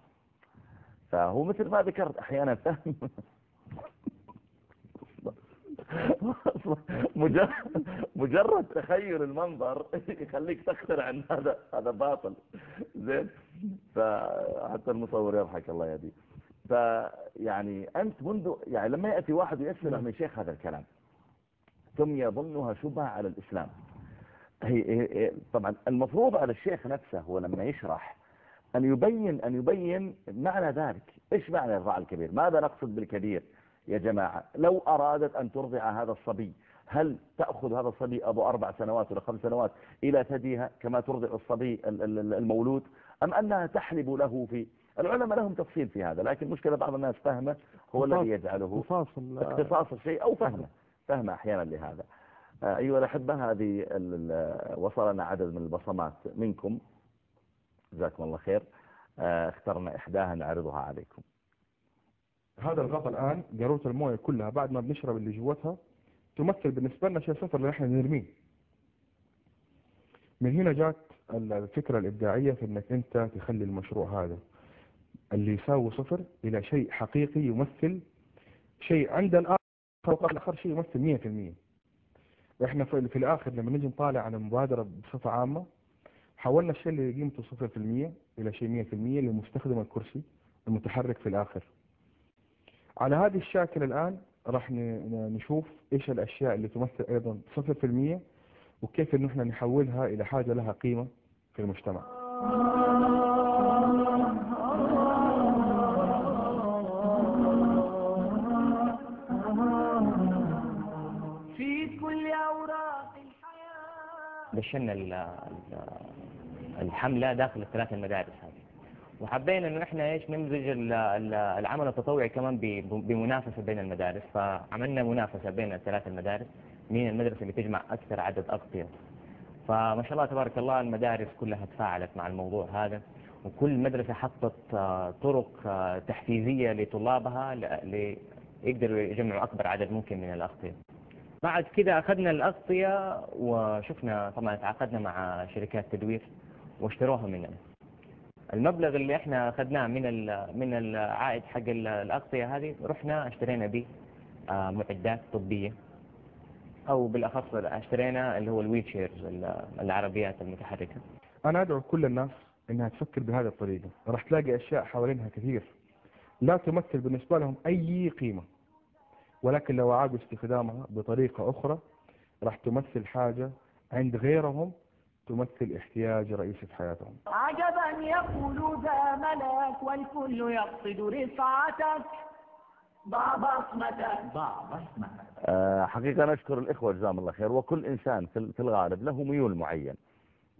فهو مثل ما ذكرت أحيانا فهم مجرد تخيل المنظر يخليك تخترع إن هذا هذا باطل. زين؟ فحتى المصور يضحك الله يهديه. فيعني أنت منذ يعني لما يأتي واحد ويسمع من شيخ هذا الكلام ثم يظنها شبهة على الإسلام. هي طبعا المفروض على الشيخ نفسه هو لما يشرح أن يبين أن يبين معنى ذلك. إيش معنى الرضاع الكبير؟ ماذا نقصد بالكبير؟ يا جماعة لو أرادت أن ترضع هذا الصبي هل تأخذ هذا الصبي أبو أربع سنوات ولا خمس سنوات إلى ثديها كما ترضع الصبي المولود؟ أم أنها تحلب له في؟ العلماء لهم تفصيل في هذا لكن مشكلة بعض الناس فهمه هو الذي يجعله اختصاص الشيء أو فهمه. فهمه أحيانا لهذا. آه، أيها الأحبة هذه وصلنا عدد من البصمات منكم. جزاكم الله خير. آه، اخترنا إحداها نعرضها عليكم. هذا الغطاء الآن قارورة الموية كلها بعد ما بنشرب اللي جوتها تمثل بالنسبة لنا شيء صفر اللي إحنا نرميه. من هنا جات الفكرة الإبداعية في أنك أنت تخلي المشروع هذا اللي يساوي صفر إلى شيء حقيقي يمثل شيء عند الآخر الآخر شيء يمثل مية في المية. وإحنا في الآخر لما نجي نطالع عن المبادرة بصفة عامة حولنا الشيء اللي قيمته صفر في المية إلى شيء مية في المية لمستخدم الكرسي المتحرك في الآخر. على هذه الشاكلة الآن راح نشوف إيش الأشياء اللي تمثل أيضا صفر في المية وكيف إنه إحنا نحولها إلى حاجة لها قيمة في المجتمع. في كل أوراق الحياة. دشنا الحملة داخل الثلاث المدارس وحبينا إنه إحنا إيش نمزج العمل التطوعي كمان بمنافسة بين المدارس. فعملنا منافسة بين الثلاث المدارس مين المدرسة اللي تجمع أكثر عدد أغطية. فما شاء الله تبارك الله المدارس كلها تفاعلت مع الموضوع هذا وكل مدرسة حطت آه، طرق آه، تحفيزية لطلابها ليقدروا يجمعوا أكبر عدد ممكن من الأغطية. بعد كده أخذنا الأغطية وشفنا طبعا تعاقدنا مع شركات تدوير واشتروها مننا. المبلغ اللي إحنا أخذناه من من العائد حق الأغطية هذه رحنا اشترينا به آه، معدات طبية. أو بالأخص اشترينا اللي هو الويل العربيات المتحركة. أنا أدعو كل الناس إنها تفكر بهذه الطريقة. راح تلاقي أشياء حوالينها كثير. لا تمثل بالنسبة لهم أي قيمة. ولكن لو عادوا استخدامها بطريقة أخرى راح تمثل حاجة عند غيرهم تمثل احتياج رئيسي في حياتهم. عجبا يقول ذا ملك والكل يقصد رفعتك. ضع بصمتك ضع بصمتك آه، حقيقة نشكر الإخوة جزاهم الله خير. وكل إنسان في الغالب له ميول معين.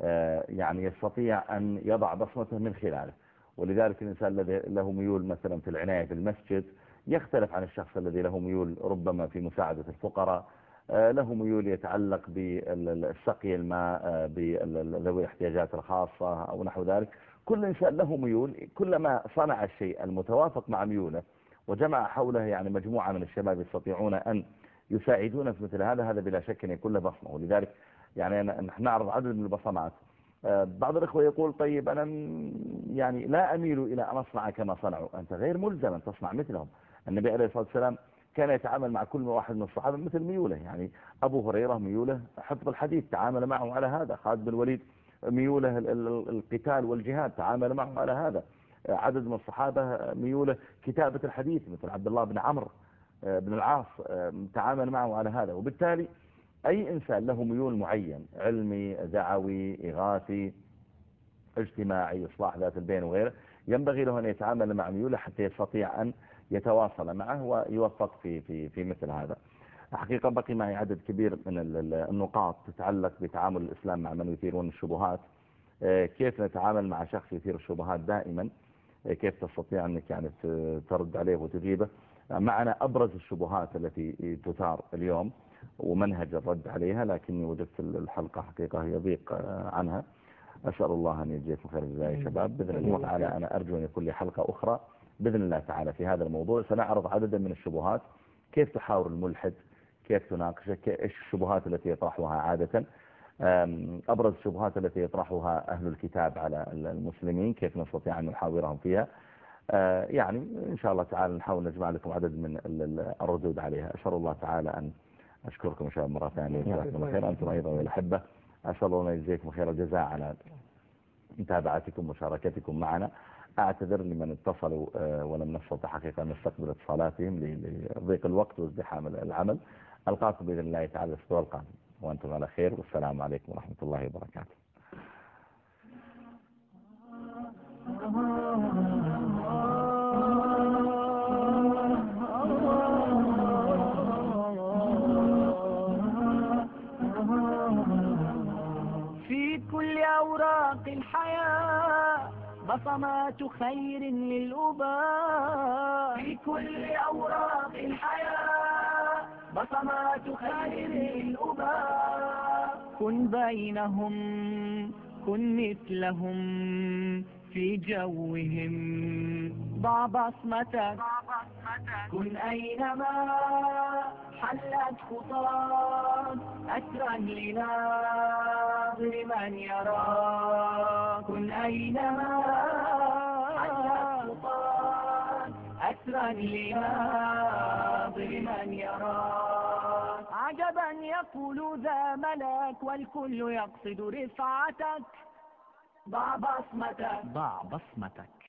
آه، يعني يستطيع أن يضع بصمته من خلاله. ولذلك الإنسان الذي له ميول مثلا في العناية في المسجد يختلف عن الشخص الذي له ميول ربما في مساعدة الفقراء له ميول يتعلق بالسقي الماء آه، بذوي الاحتياجات الخاصة أو نحو ذلك. كل إنسان له ميول كلما صنع الشيء المتوافق مع ميوله وجمع حوله يعني مجموعة من الشباب يستطيعون أن يساعدون في مثل هذا هذا بلا شك أن يكون له بصمة. ولذلك يعني نحن نعرض عدد من البصمات. آه، بعض الإخوة يقول طيب أنا يعني لا أميل إلى أن أصنع كما صنعوا. أنت غير ملزم أن تصنع مثلهم. النبي عليه الصلاة والسلام كان يتعامل مع كل واحد من الصحابة مثل ميوله. يعني أبو هريرة ميوله حفظ الحديث تعامل معه على هذا. خالد بن الوليد ميوله القتال والجهاد تعامل معه على هذا. عدد من الصحابة ميوله كتابة الحديث مثل عبد الله بن عمرو آه، بن العاص آه، تعامل معه على هذا. وبالتالي أي إنسان له ميول معين علمي دعوي إغاثي اجتماعي إصلاح ذات البين وغيره ينبغي له أن يتعامل مع ميوله حتى يستطيع أن يتواصل معه ويوفق في, في, في مثل هذا. حقيقة بقي معي عدد كبير من النقاط تتعلق بتعامل الإسلام مع من يثيرون الشبهات. آه، كيف نتعامل مع شخص يثير الشبهات دائما؟ آه، كيف تستطيع أنك يعني ترد عليه وتجيبه؟ معنا أبرز الشبهات التي تثار اليوم ومنهج الرد عليها لكني وجدت الحلقة حقيقة يضيق آه، عنها. أسأل الله أن يجزيكم خير الجزاء يا شباب. بإذن الله تعالى أنا أرجو أن يكون لي حلقة أخرى. بإذن الله تعالى في هذا الموضوع. سنعرض عددا من الشبهات كيف تحاور الملحد كيف تناقشه إيش الشبهات التي يطرحها عادة. أبرز الشبهات التي يطرحها أهل الكتاب على المسلمين كيف نستطيع أن نحاورهم فيها. أه، يعني إن شاء الله تعالى نحاول نجمع لكم عدد من الردود عليها. أسأل الله تعالى أن أشكركم إن شاء الله مرة ثانية. جزاكم خير. أنتم أيضا والأحبة أسأل الله أن يجزيكم خير الجزاء على متابعتكم ومشاركتكم معنا. اعتذر لمن اتصلوا آه، ولم نستطع حقيقة نستقبل اتصالاتهم لضيق الوقت وازدحام العمل. ألقاكم بإذن الله تعالى الأسبوع القادم. وأنتم على خير. والسلام عليكم ورحمة الله وبركاته. في كل أوراق الحياة بصمات خير للأباء. في كل أوراق الحياة. بصمات خير للأباء. كن بينهم كن مثلهم. في جوهم. ضع بصمتك كن أينما حلت خطاك؟ أسرا لناظر من يراك كن أينما حلت خطاك؟ أسرا لناظر من يراك. عجبا يقول ذا ملك والكل يقصد رفعتك. ضع بصمتك. ضع بصمتك.